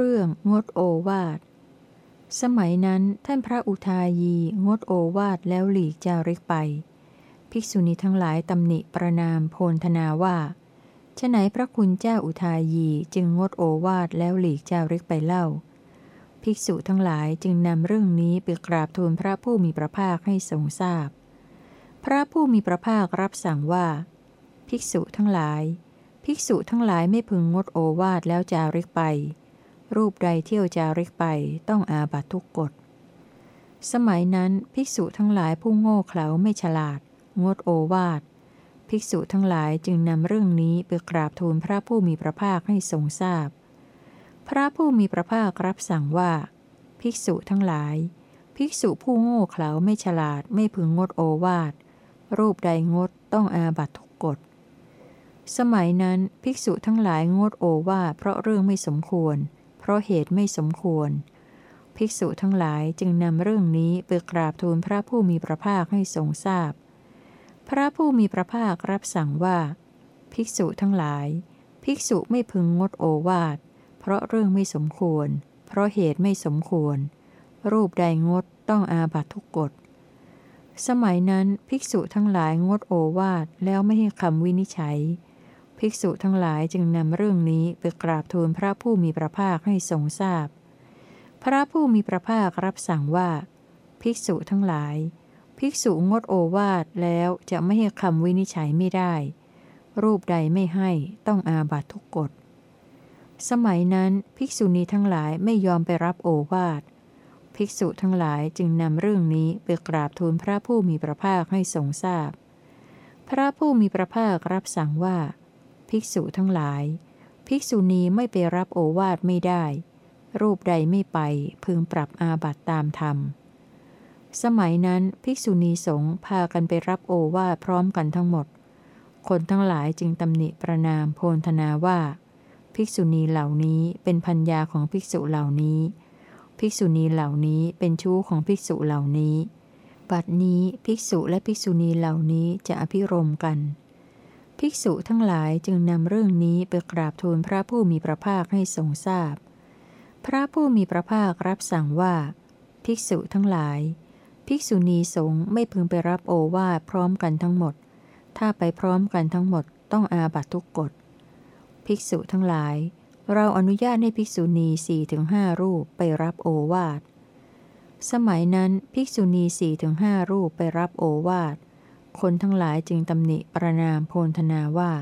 เรื่องงดโอวาท สมัยนั้นท่านพระอุทายีงดโอวาทแล้วหลีกจาริกไป ภิกษุณีทั้งหลายตำหนิประนามโพลธนาว่าฉไหนพระคุณเจ้าอุทายีจึงงดโอวาทแล้วหลีกจาริกไปเล่า ภิกษุทั้งหลายจึงนำเรื่องนี้ไปกราบทูลพระผู้มีพระภาคให้ทรงทราบพพระผู้มีพระภาครับสั่งว่า ภิกษุทั้งหลาย ภิกษุทั้งหลายไม่พึงงดโอวาทแล้วจาริกไป รูปใดเที่ยวจาริกไปต้องอาบัตทุกกฎ สมัยนั้นภิกษุทั้งหลายผู้โง่เขลาไม่ฉลาด งดโอวาท ภิกษุทั้งหลายจึงนำเรื่องนี้ไปกราบทูลพระผู้มีพระภาคให้ทรงทราบพพระผู้มีพระภาครับสั่งว่า ภิกษุทั้งหลาย ภิกษุผู้โง่เขลาไม่ฉลาดไม่พึงงดโอวาท รูปใดงดต้องอาบัตทุกกฎสมัยนั้นภิกษุทั้งหลายงดโอวาทเพราะเรื่องไม่สมควร ราะเหตุไม่สมควร ภิกษุทั้งหลายจึงนำเรื่องนี้ไปกราบทูลพระผู้มีพระภาคให้ทรงทราบพพระผู้มีพระภาครับสั่งว่า ภิกษุทั้งหลาย ภิกษุไม่พึงงดโอวาท เพราะเรื่องไม่สมควร เพราะเหตุไม่สมควร รูปใดงดต้องอาบัตทุกกฎสมัยนั้นภิกษุทั้งหลายงดโอวาทแล้วไม่ให้คำวินิจฉัย ภิกษุทั้งหลายจึงนำเรื่องนี้ไปกราบทูลพระผู้มีพระภาคให้ทรงทราบพพระผู้มีพระภาครับสั่งว่า ภิกษุทั้งหลาย ภิกษุงดโอวาทแล้วจะไม่ให้คำวินิจฉัยไม่ได้ รูปใดไม่ให้ต้องอาบัตทุกกฎ สมัยนั้นภิกษุณีทั้งหลายไม่ยอมไปรับโอวาท ภิกษุทั้งหลายจึงนำเรื่องนี้ไปกราบทูลพระผู้มีพระภาคให้ทรงทราบพพระผู้มีพระภาครับสั่งว่า ภิกษุทั้งหลาย ภิกษุณีไม่ไปรับโอวาทไม่ได้ รูปใดไม่ไปพึงปรับอาบัตตามธรรม สมัยนั้นภิกษุณีสงฆ์พากันไปรับโอวาทพร้อมกันทั้งหมด คนทั้งหลายจึงตำหนิประนามโพลธนาว่า ภิกษุณีเหล่านี้เป็นพัญญาของภิกษุเหล่านี้ ภิกษุณีเหล่านี้เป็นชู้ของภิกษุเหล่านี้ บัดนี้ภิกษุและภิกษุณีเหล่านี้จะอภิรมกัน ภิกษุทั้งหลายจึงนำเรื่องนี้ไปกราบทูลพระผู้มีพระภาคให้ทรงทราบพพระผู้มีพระภาครับสั่งว่า ภิกษุทั้งหลาย ภิกษุณีสงฆ์ไม่พึงไปรับโอวาทพร้อมกันทั้งหมด ถ้าไปพร้อมกันทั้งหมดต้องอาบัตทุกกฎ ภิกษุทั้งหลาย เราอนุญาตให้ภิกษุณีสี่ถึงห้ารูปไปรับโอวาท สมัยนั้นภิกษุณีสี่ถึงห้ารูปไปรับโอวาท คนทั้งหลายจึงตำหนิประนามโพลธนาว่า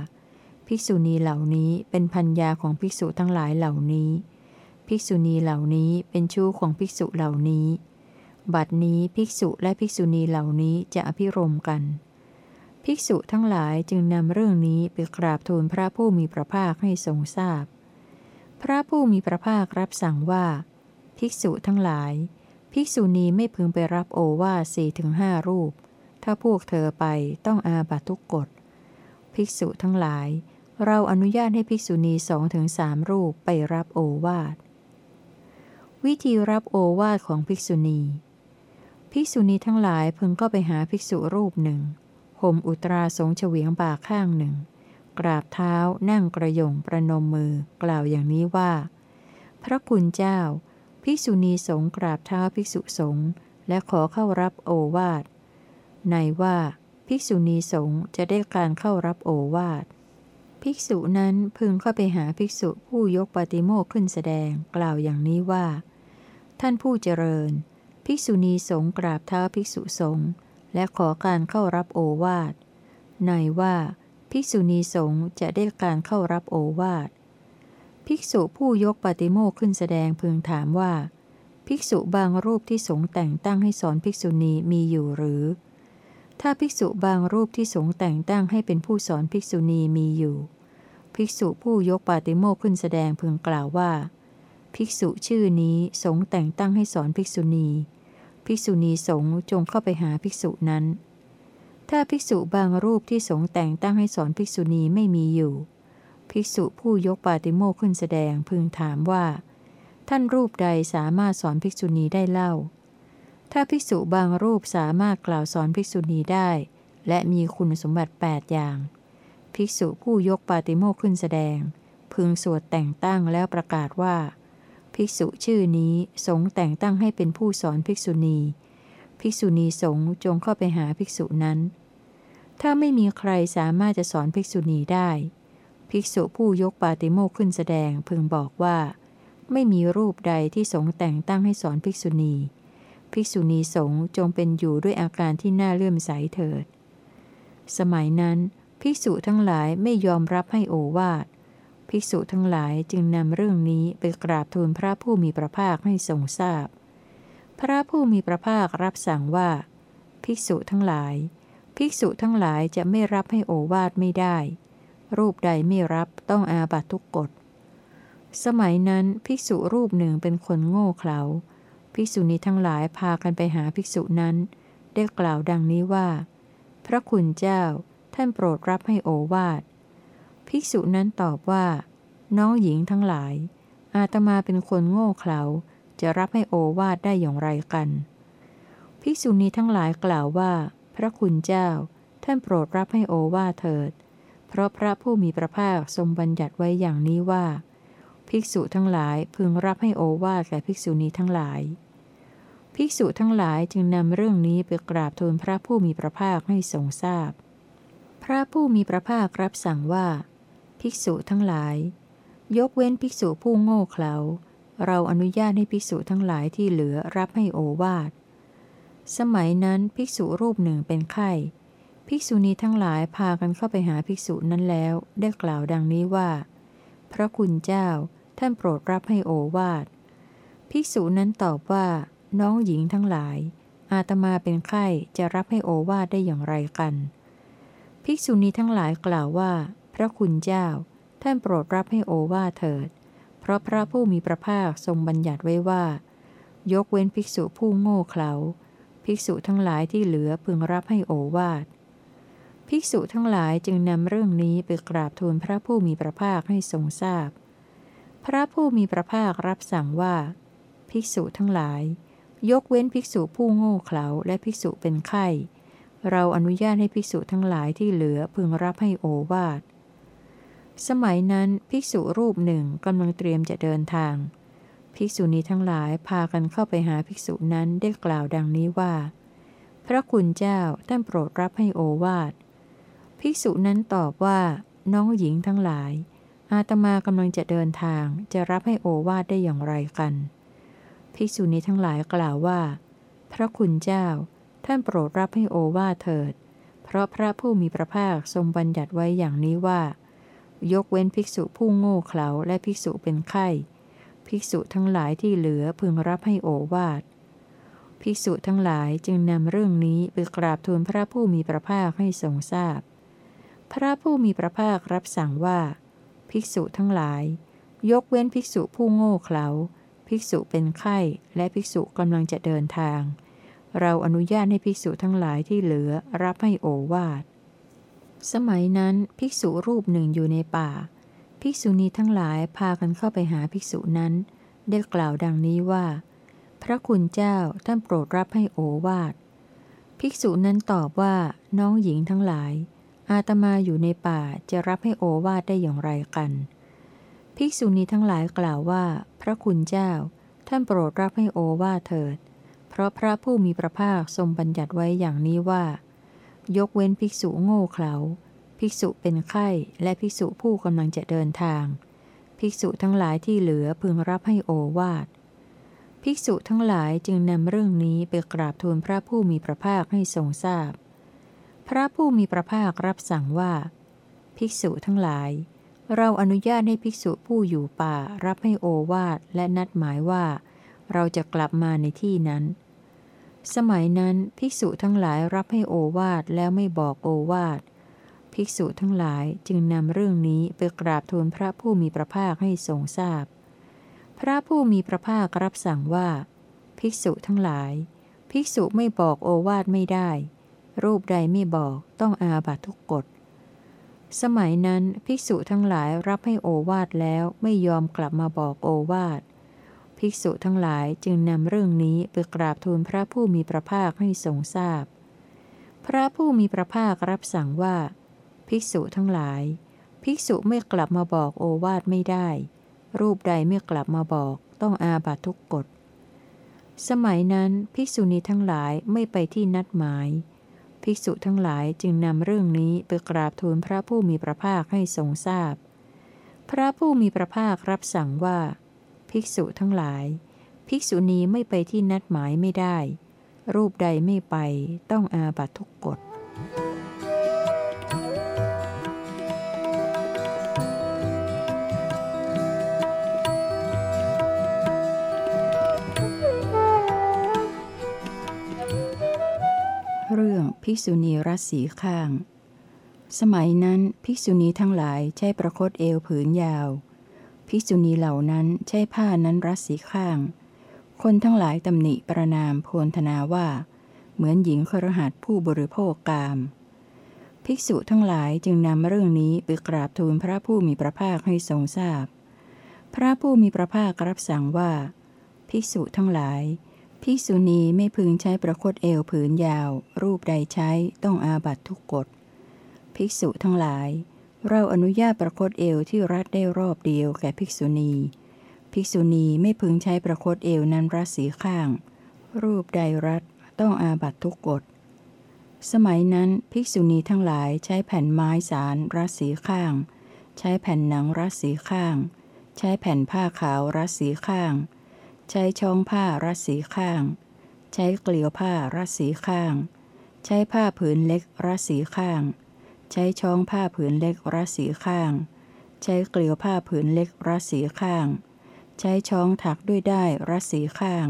ภิกษุณีเหล่านี้เป็นพัญญาของภิกษุทั้งหลายเหล่านี้ ภิกษุณีเหล่านี้เป็นชู้ของภิกษุเหล่านี้ บัดนี้ภิกษุและภิกษุณีเหล่านี้จะอภิรมกัน ภิกษุทั้งหลายจึงนำเรื่องนี้ไปกราบทูลพระผู้มีพระภาคให้ทรงทราบพพระผู้มีพระภาครับสั่งว่า ภิกษุทั้งหลาย ภิกษุณีไม่พึงไปรับโอวาสี่ถึงห้ารูป ถ้าพวกเธอไปต้องอาบัตทุกกฎ ภิกษุทั้งหลาย เราอนุญาตให้ภิกษุณีสองถึงสามรูปไปรับโอวาท วิธีรับโอวาทของภิกษุณี ภิกษุณีทั้งหลายพึงก็ไปหาภิกษุรูปหนึ่งห่มอุตราสงเฉวียงบ่าข้างหนึ่ง กราบเท้านั่งกระยงประนมมือกล่าวอย่างนี้ว่า พระคุณเจ้า ภิกษุณีสงกราบเท้าภิกษุสงฆ์และขอเข้ารับโอวาท ในว่าภิกษุณีสงฆ์จะได้การเข้ารับโอวาท ภิกษุนั้นพึงเข้าไปหาภิกษุผู้ยกปฏิโมกขึ้นแสดงกล่าวอย่างนี้ว่า ท่านผู้เจริญ ภิกษุณีสงกราบเท้าภิกษุสงฆ์และขอการเข้ารับโอวาท ในว่าภิกษุณีสงฆ์จะได้การเข้ารับโอวาท ภิกษุผู้ยกปฏิโมกขึ้นแสดงพึงถามว่า ภิกษุบางรูปที่สงแต่งตั้งให้สอนภิกษุณีมีอยู่หรือ ถ้าภิกษุบางรูปที่สงแต่งตั้งให้เป็นผู้สอนภิกษุณีมีอยู่ ภิกษุผู้ยกปฏิโมกขึ้นแสดงพึงกล่าวว่า ภิกษุชื่อนี้สงแต่งตั้งให้สอนภิกษุณี ภิกษุณีสงจงเข้าไปหาภิกษุนั้น ถ้าภิกษุบางรูปที่สงแต่งตั้งให้สอนภิกษุณีไม่มีอยู่ ภิกษุผู้ยกปาติโมขึ้นแสดงพึงถามว่า ท่านรูปใดสามารถสอนภิกษุณีได้เล่า ถ้าภิกษุบางรูปสามารถกล่าวสอนภิกษุณีได้ และมีคุณสมบัติ 8 อย่าง ภิกษุผู้ยกปาติโมขึ้นแสดง พึงสวดแต่งตั้งแล้วประกาศว่า ภิกษุชื่อนี้สงแต่งตั้งให้เป็นผู้สอนภิกษุณี ภิกษุณีสงจงเข้าไปหาภิกษุนั้น ถ้าไม่มีใครสามารถจะสอนภิกษุณีได้ ภิกษุผู้ยกปาติโมกขึ้นแสดงพึงบอกว่า ไม่มีรูปใดที่สงแต่งตั้งให้สอนภิกษุณี ภิกษุณีสงฆ์จงเป็นอยู่ด้วยอาการที่น่าเลื่อมใสเถิด สมัยนั้น ภิกษุทั้งหลายไม่ยอมรับให้โอวาท ภิกษุทั้งหลายจึงนำเรื่องนี้ไปกราบทูลพระผู้มีพระภาคให้ทรงทราบพพระผู้มีพระภาครับสั่งว่า ภิกษุทั้งหลาย ภิกษุทั้งหลายจะไม่รับให้โอวาทไม่ได้ รูปใดไม่รับต้องอาบัตทุกกฎ สมัยนั้นภิกษุรูปหนึ่งเป็นคนโง่เขลา ภิกษุนี้ทั้งหลายพากันไปหาภิกษุนั้น ได้กล่าวดังนี้ว่า พระคุณเจ้า ท่านโปรดรับให้โอวาท ภิกษุนั้นตอบว่า น้องหญิงทั้งหลาย อาตมาเป็นคนโง่เขลาจะรับให้โอวาทได้อย่างไรกัน ภิกษุณีทั้งหลายกล่าวว่า พระคุณเจ้า ท่านโปรดรับให้โอวาทเถิด เพราะพระผู้มีพระภาคทรงบัญญัติไว้อย่างนี้ว่า ภิกษุทั้งหลายพึงรับให้โอวาทแก่ภิกษุณีทั้งหลาย ภิกษุทั้งหลายจึงนำเรื่องนี้ไปกราบทูลพระผู้มีพระภาคให้ทรงทราบพพระผู้มีพระภาครับสั่งว่า ภิกษุทั้งหลาย ยกเว้นภิกษุผู้โง่เขลาเราอนุญาตให้ภิกษุทั้งหลายที่เหลือรับให้โอวาท สมัยนั้นภิกษุรูปหนึ่งเป็นไข้ ภิกษุณีทั้งหลายพากันเข้าไปหาภิกษุนั้นแล้ว ได้กล่าวดังนี้ว่า พระคุณเจ้าท่านโปรดรับให้โอวาท ภิกษุนั้นตอบว่า น้องหญิงทั้งหลาย อาตมาเป็นไข้จะรับให้โอวาทได้อย่างไรกัน ภิกษุณีทั้งหลายกล่าวว่า พระคุณเจ้า ท่านโปรดรับให้โอวาเถิด เพราะพระผู้มีพระภาคทรงบัญญัติไว้ว่า ยกเว้นภิกษุผู้โง่เขลาภิกษุทั้งหลายที่เหลือพึงรับให้โอวาทภิกษุทั้งหลายจึงนำเรื่องนี้ไปกราบทูลพระผู้มีพระภาคให้ทรงทราบพพระผู้มีพระภาครับสั่งว่า ภิกษุทั้งหลาย ยกเว้นภิกษุผู้โง่เขลาและภิกษุเป็นไข้ เราอนุญาตให้ภิกษุทั้งหลายที่เหลือพึงรับให้โอวาท สมัยนั้นภิกษุรูปหนึ่งกำลังเตรียมจะเดินทาง ภิกษุณีทั้งหลายพากันเข้าไปหาภิกษุนั้นได้กล่าวดังนี้ว่า พระคุณเจ้าท่านโปรดรับให้โอวาท ภิกษุนั้นตอบว่า น้องหญิงทั้งหลาย อาตมากำลังจะเดินทางจะรับให้โอวาทได้อย่างไรกัน ภิกษุณีทั้งหลายกล่าวว่า พระคุณเจ้า ท่านโปรดรับให้โอวาทเถิด เพราะพระผู้มีพระภาคทรงบัญญัติไว้อย่างนี้ว่า ยกเว้นภิกษุผู้โง่เขลาและภิกษุเป็นไข้ ภิกษุทั้งหลายที่เหลือพึงรับให้โอวาทภิกษุทั้งหลายจึงนำเรื่องนี้ไปกราบทูลพระผู้มีพระภาคให้ทรงทราบพพระผู้มีพระภาครับสั่งว่า ภิกษุทั้งหลาย ยกเว้นภิกษุผู้โง่เขลา ภิกษุเป็นไข้และภิกษุกำลังจะเดินทาง เราอนุญาตให้ภิกษุทั้งหลายที่เหลือรับให้โอวาท สมัยนั้นภิกษุรูปหนึ่งอยู่ในป่า ภิกษุณีทั้งหลายพากันเข้าไปหาภิกษุนั้น ได้กล่าวดังนี้ว่า พระคุณเจ้าท่านโปรดรับให้โอวาท ภิกษุนั้นตอบว่าน้องหญิงทั้งหลาย อาตมาอยู่ในป่าจะรับให้โอวาทได้อย่างไรกัน ภิกษุณีทั้งหลายกล่าวว่า พระคุณเจ้า ท่านโปรดรับให้โอวาเถิด เพราะพระผู้มีพระภาคทรงบัญญัติไว้อย่างนี้ว่า ยกเว้นภิกษุโง่เขลาภิกษุเป็นไข้และภิกษุผู้กำลังจะเดินทาง ภิกษุทั้งหลายที่เหลือพึงรับให้โอวาทภิกษุทั้งหลายจึงนำเรื่องนี้ไปกราบทูลพระผู้มีพระภาคให้ทรงทราบพพระผู้มีพระภาครับสั่งว่า ภิกษุทั้งหลาย เราอนุญาตให้ภิกษุผู้อยู่ป่ารับให้โอวาทและนัดหมายว่า เราจะกลับมาในที่นั้น สมัยนั้นภิกษุทั้งหลายรับให้โอวาทแล้วไม่บอกโอวาทภิกษุทั้งหลายจึงนำเรื่องนี้ไปกราบทูลพระผู้มีพระภาคให้ทรงทราบพพระผู้มีพระภาครับสั่งว่า ภิกษุทั้งหลาย ภิกษุไม่บอกโอวาทไม่ได้ รูปใดไม่บอกต้องอาบัตทุกกฎ สมัยนั้นภิกษุทั้งหลายรับให้โอวาทแล้วไม่ยอมกลับมาบอกโอวาท ภิกษุทั้งหลายจึงนำเรื่องนี้ไปกราบทูลพระผู้มีพระภาคให้ทรงทราบพพระผู้มีพระภาครับสั่งว่า ภิกษุทั้งหลาย ภิกษุไม่กลับมาบอกโอวาทไม่ได้ รูปใดไม่กลับมาบอกต้องอาบัตทุกกฎ สมัยนั้นภิกษุณีทั้งหลายไม่ไปที่นัดหมาย ภิกษุทั้งหลายจึงนำเรื่องนี้ไปกราบทูลพระผู้มีพระภาคให้ทรงทราบพพระผู้มีพระภาครับสั่งว่า ภิกษุทั้งหลาย ภิกษุณีไม่ไปที่นัดหมายไม่ได้ รูปใดไม่ไปต้องอาบัตทุกกฎ เรื่องภิกษุณีรัศสีข้าง สมัยนั้นภิกษุณีทั้งหลายใช้ประคตเอวผืนยาว ภิกษุณีเหล่านั้นใช้ผ้านั้นรัศสีข้าง คนทั้งหลายตำหนิประนามโพลธนาว่า เหมือนหญิงครหัสผู้บริโภคกาม ภิกษุทั้งหลายจึงนำเรื่องนี้ไปกราบทูลพระผู้มีพระภาคให้ทรงทราบพพระผู้มีพระภาครับสั่งว่า ภิกษุทั้งหลาย ภิกษุณีไม่พึงใช้ประคตเอวผืนยาว รูปใดใช้ต้องอาบัตทุกกฎ ภิกษุทั้งหลาย เราอนุญาตประคตเอวที่รัดได้รอบเดียวแก่ภิกษุณี ภิกษุณีไม่พึงใช้ประคตเอวนั้นรัดสีข้าง รูปใดรัดต้องอาบัตทุกกฎ สมัยนั้นภิกษุณีทั้งหลายใช้แผ่นไม้สารรัดสีข้าง ใช้แผ่นหนังรัดสีข้าง ใช้แผ่นผ้าขาวรัดสีข้าง ใช้ช่องผ้ารัดสีข้าง ใช้เกลียวผ้ารัดสีข้าง ใช้ผ้าผืนเล็กรัดสีข้าง ใช้ช่องผ้าผืนเล็กรัดสีข้าง ใช้เกลียวผ้าผืนเล็กรัดสีข้าง ใช้ช่องถักด้วยได้รัดสีข้าง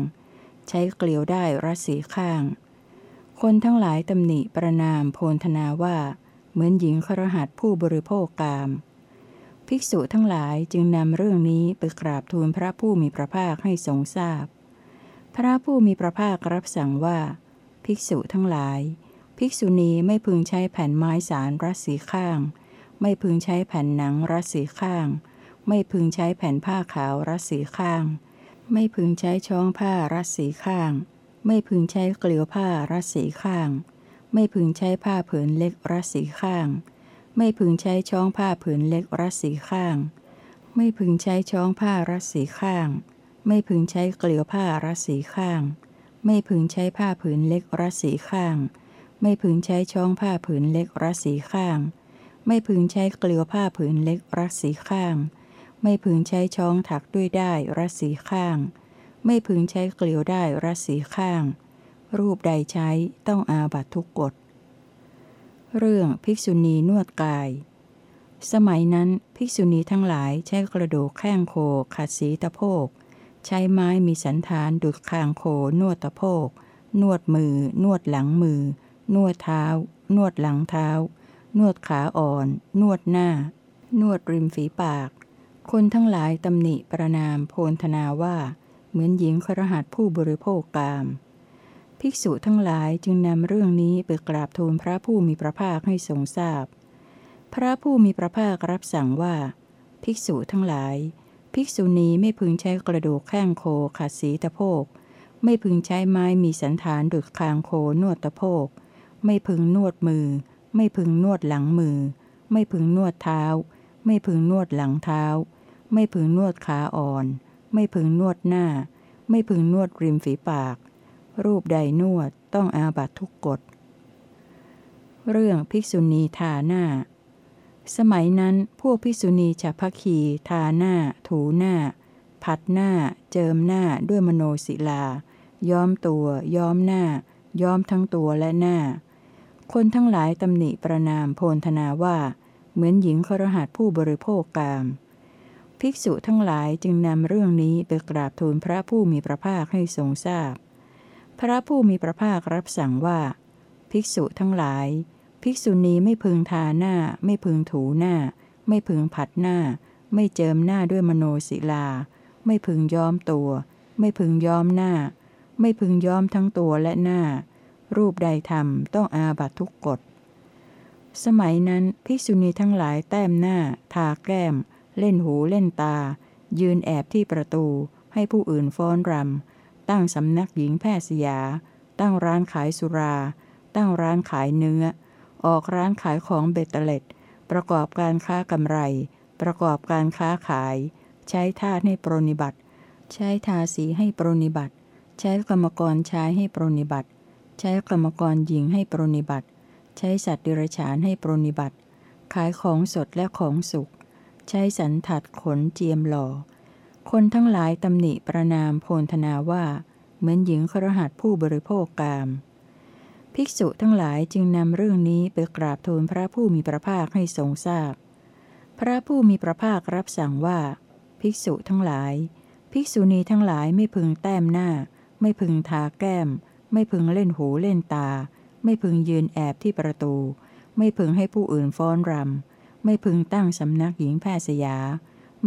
ใช้เกลียวได้รัดสีข้าง คนทั้งหลายตำหนิประนามโพลธนาว่า เหมือนหญิงครหัสผู้บริโภคกาม ภิกษุทั้งหลายจึงนำเรื่องนี้ไปกราบทูลพระผู้มีพระภาคให้ทรงทราบพพระผู้มีพระภาครับสั่งว่า ภิกษุทั้งหลาย ภิกษุณีไม่พึงใช้แผ่นไม้สารรัดสีข้าง ไม่พึงใช้แผ่นหนังรัดสีข้าง ไม่พึงใช้แผ่นผ้าขาวรัดสีข้าง ไม่พึงใช้ช่องผ้ารัดสีข้าง ไม่พึงใช้เกลียวผ้ารัดสีข้าง ไม่พึงใช้ผ้าผืนเล็กรัดสีข้าง ไม่พึงใช้ช่องผ้าผืนเล็กรัดสีข้าง ไม่พึงใช้ช่องผ้ารัดสีข้าง ไม่พึงใช้เกลียวผ้ารัดสีข้าง ไม่พึงใช้ผ้าผืนเล็กรัดสีข้าง ไม่พึงใช้ช่องผ้าผืนเล็กรัดสีข้าง ไม่พึงใช้เกลียวผ้าผืนเล็กรัดสีข้าง ไม่พึงใช้ช่องถักด้วยได้รัดสีข้าง ไม่พึงใช้เกลียวได้รัดสีข้าง รูปใดใช้ต้องอาบัตทุกกฎ เรื่องภิกษุณีนวดกาย สมัยนั้นภิกษุณีทั้งหลายใช้กระดูกแข้งโคขัดสีตะโพก ใช้ไม้มีสันฐานดุดคางโคนวดตะโพก นวดมือ นวดหลังมือ นวดเท้า นวดหลังเท้า นวดขาอ่อน นวดหน้า นวดริมฝีปาก คนทั้งหลายตำหนิประนามโพลธนาว่า เหมือนหญิงครหัสผู้บริโภคกาม ภิกษุทั้งหลายจึงนำเรื่องนี้ไปกราบทูลพระผู้มีพระภาคให้ทรงทราบพพระผู้มีพระภาครับสั่งว่า ภิกษุทั้งหลาย ภิกษุณีไม่พึงใช้กระดูกแข้งโคขัดสีตะโพก ไม่พึงใช้ไม้มีสันฐานดุดคางโคนวดตะโพก ไม่พึงนวดมือ ไม่พึงนวดหลังมือ ไม่พึงนวดเท้า ไม่พึงนวดหลังเท้า ไม่พึงนวดขาอ่อน ไม่พึงนวดหน้า ไม่พึงนวดริมฝีปาก รูปใดนวดต้องอาบัตทุกกฎ เรื่องภิกษุณีทาหน้า สมัยนั้นพวกภิกษุณีฉัพพคีทาหน้า ถูหน้า ผัดหน้า เจิมหน้าด้วยมโนศิลา ย้อมตัว ย้อมหน้า ย้อมทั้งตัวและหน้า คนทั้งหลายตำหนิประนามโพลธนาว่า เหมือนหญิงครหัสผู้บริโภคกามภิกษุทั้งหลายจึงนำเรื่องนี้ไปกราบทูลพระผู้มีพระภาคให้ทรงทราบ พระผู้มีพระภาครับสั่งว่า ภิกษุทั้งหลาย ภิกษุณีไม่พึงทาหน้า ไม่พึงถูหน้า ไม่พึงผัดหน้า ไม่เจิมหน้าด้วยมโนศิลา ไม่พึงย้อมตัว ไม่พึงย้อมหน้า ไม่พึงย้อมทั้งตัวและหน้า รูปใดทำต้องอาบัตทุกกฎ สมัยนั้นภิกษุณีทั้งหลายแต้มหน้า ทาแก้ม เล่นหูเล่นตา ยืนแอบที่ประตู ให้ผู้อื่นฟ้อนรำ ตั้งสำนักหญิงแพทย์สยา ตั้งร้านขายสุรา ตั้งร้านขายเนื้อ ออกร้านขายของเบตเตเล็ด ประกอบการค้ากำไร ประกอบการค้าขาย ใช้ท่าให้ปรนิบัติ ใช้ทาสีให้ปรนิบัติ ใช้กรรมกรชายให้ปรนิบัติ ใช้กรรมกรหญิงให้ปรนิบัติ ใช้สัตว์ดิรฉานให้ปรนิบัติ ขายของสดและของสุก ใช้สันถัดขนเจียมหล่อ คนทั้งหลายตำหนิประนามโพนธนาว่า เหมือนหญิงครหัสผู้บริโภคกาม ภิกษุทั้งหลายจึงนำเรื่องนี้ไปกราบทูลพระผู้มีพระภาคให้ทรงทราบพพระผู้มีพระภาครับสั่งว่า ภิกษุทั้งหลาย ภิกษุณีทั้งหลายไม่พึงแต้มหน้า ไม่พึงทาแก้ม ไม่พึงเล่นหูเล่นตา ไม่พึงยืนแอบที่ประตู ไม่พึงให้ผู้อื่นฟ้อนรำไม่พึงตั้งสำนักหญิงแพทย์สยา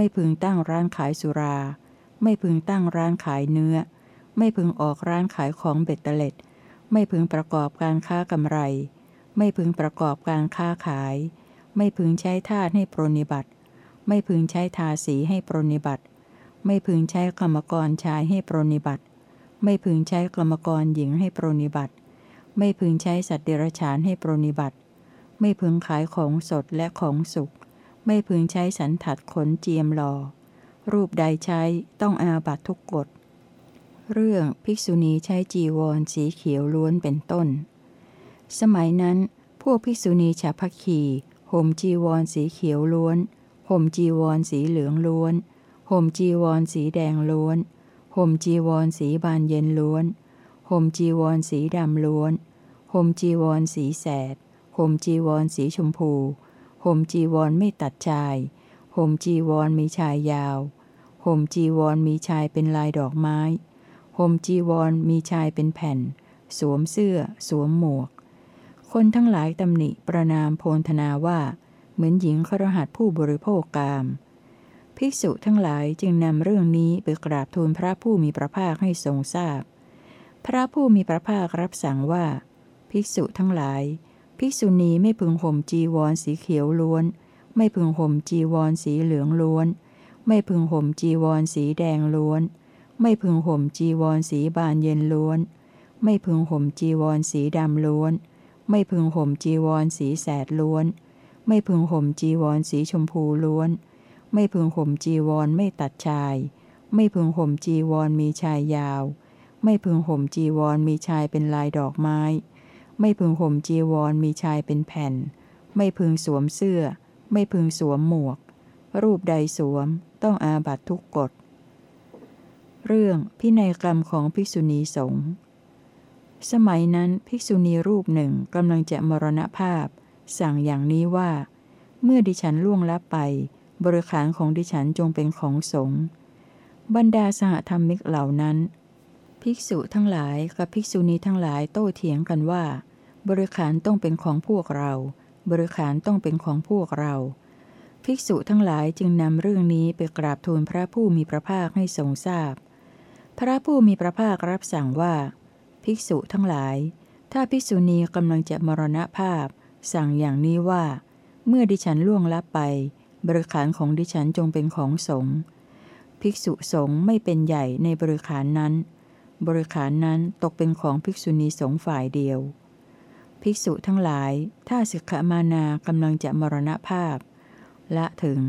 ไม่พึงตั้งร้านขายสุรา ไม่พึงตั้งร้านขายเนื้อ ไม่พึงออกร้านขายของเบ็ดเตล็ด ไม่พึงประกอบการค้ากำไร ไม่พึงประกอบการค้าขาย ไม่พึงใช้ทาให้ปรนิบัติ ไม่พึงใช้ทาสีให้ปรนิบัติ ไม่พึงใช้กรรมกรชายให้ปรนิบัติ ไม่พึงใช้กรรมกรหญิงให้ปรนิบัติ ไม่พึงใช้สัตว์เดรัจฉานให้ปรนิบัติ ไม่พึงขายของสดและของสุก ไม่พึงใช้สันถัดขนเจียมหลอ รูปใดใช้ต้องอาบัตทุกกฎ เรื่องภิกษุณีใช้จีวรสีเขียวล้วนเป็นต้น สมัยนั้น พวกภิกษุณีชาพักคีห่มจีวรสีเขียวล้วน ห่มจีวรสีเหลืองล้วน ห่มจีวรสีแดงล้วน ห่มจีวรสีบานเย็นล้วน ห่มจีวรสีดำล้วน ห่มจีวรสีแสด ห่มจีวรสีชมพู ห่มจีวรไม่ตัดชาย ห่มจีวรมีชายยาว ห่มจีวรมีชายเป็นลายดอกไม้ ห่มจีวรมีชายเป็นแผ่น สวมเสื้อ สวมหมวก คนทั้งหลายตำหนิประนามโพนธนาว่า เหมือนหญิงครหัสผู้บริโภคกาม ภิกษุทั้งหลายจึงนำเรื่องนี้ไปกราบทูลพระผู้มีพระภาคให้ทรงทราบพพระผู้มีพระภาครับสั่งว่า ภิกษุทั้งหลาย ภิกษุณีไม่พึงห่มจีวรสีเขียวล้วน ไม่พึงห่มจีวรสีเหลืองล้วน ไม่พึงห่มจีวรสีแดงล้วน ไม่พึงห่มจีวรสีบานเย็นล้วน ไม่พึงห่มจีวรสีดำล้วน ไม่พึงห่มจีวรสีแสดล้วน ไม่พึงห่มจีวรสีชมพูล้วน ไม่พึงห่มจีวรไม่ตัดชาย ไม่พึงห่มจีวรมีชายยาว ไม่พึงห่มจีวรมีชายเป็นลายดอกไม้ ไม่พึงห่มจีวรมีชายเป็นแผ่น ไม่พึงสวมเสื้อ ไม่พึงสวมหมวก รูปใดสวมต้องอาบัตทุกกฎ เรื่องพินัยกรรมของภิกษุณีสงฆ์สมัยนั้นภิกษุณีรูปหนึ่งกำลังจะมรณภาพ สั่งอย่างนี้ว่า เมื่อดิฉันล่วงลับไป บริขารของดิฉันจงเป็นของสงฆ์บรรดาสหธรรมิกเหล่านั้น ภิกษุทั้งหลายกับภิกษุณีทั้งหลายโต้เถียงกันว่า บริขารต้องเป็นของพวกเรา บริขารต้องเป็นของพวกเรา ภิกษุทั้งหลายจึงนำเรื่องนี้ไปกราบทูลพระผู้มีพระภาคให้ทรงทราบพพระผู้มีพระภาครับสั่งว่า ภิกษุทั้งหลาย ถ้าภิกษุณีกำลังจะมรณภาพ สั่งอย่างนี้ว่า เมื่อดิฉันล่วงลับไป บริขารของดิฉันจงเป็นของสงฆ์ภิกษุสงฆ์ไม่เป็นใหญ่ในบริขารนั้น บริขารนั้นตกเป็นของภิกษุณีสงฆ์ฝ่ายเดียว ภิกษุทั้งหลาย ถ้าสิกขามานากำลังจะมรณภาพ ละถึง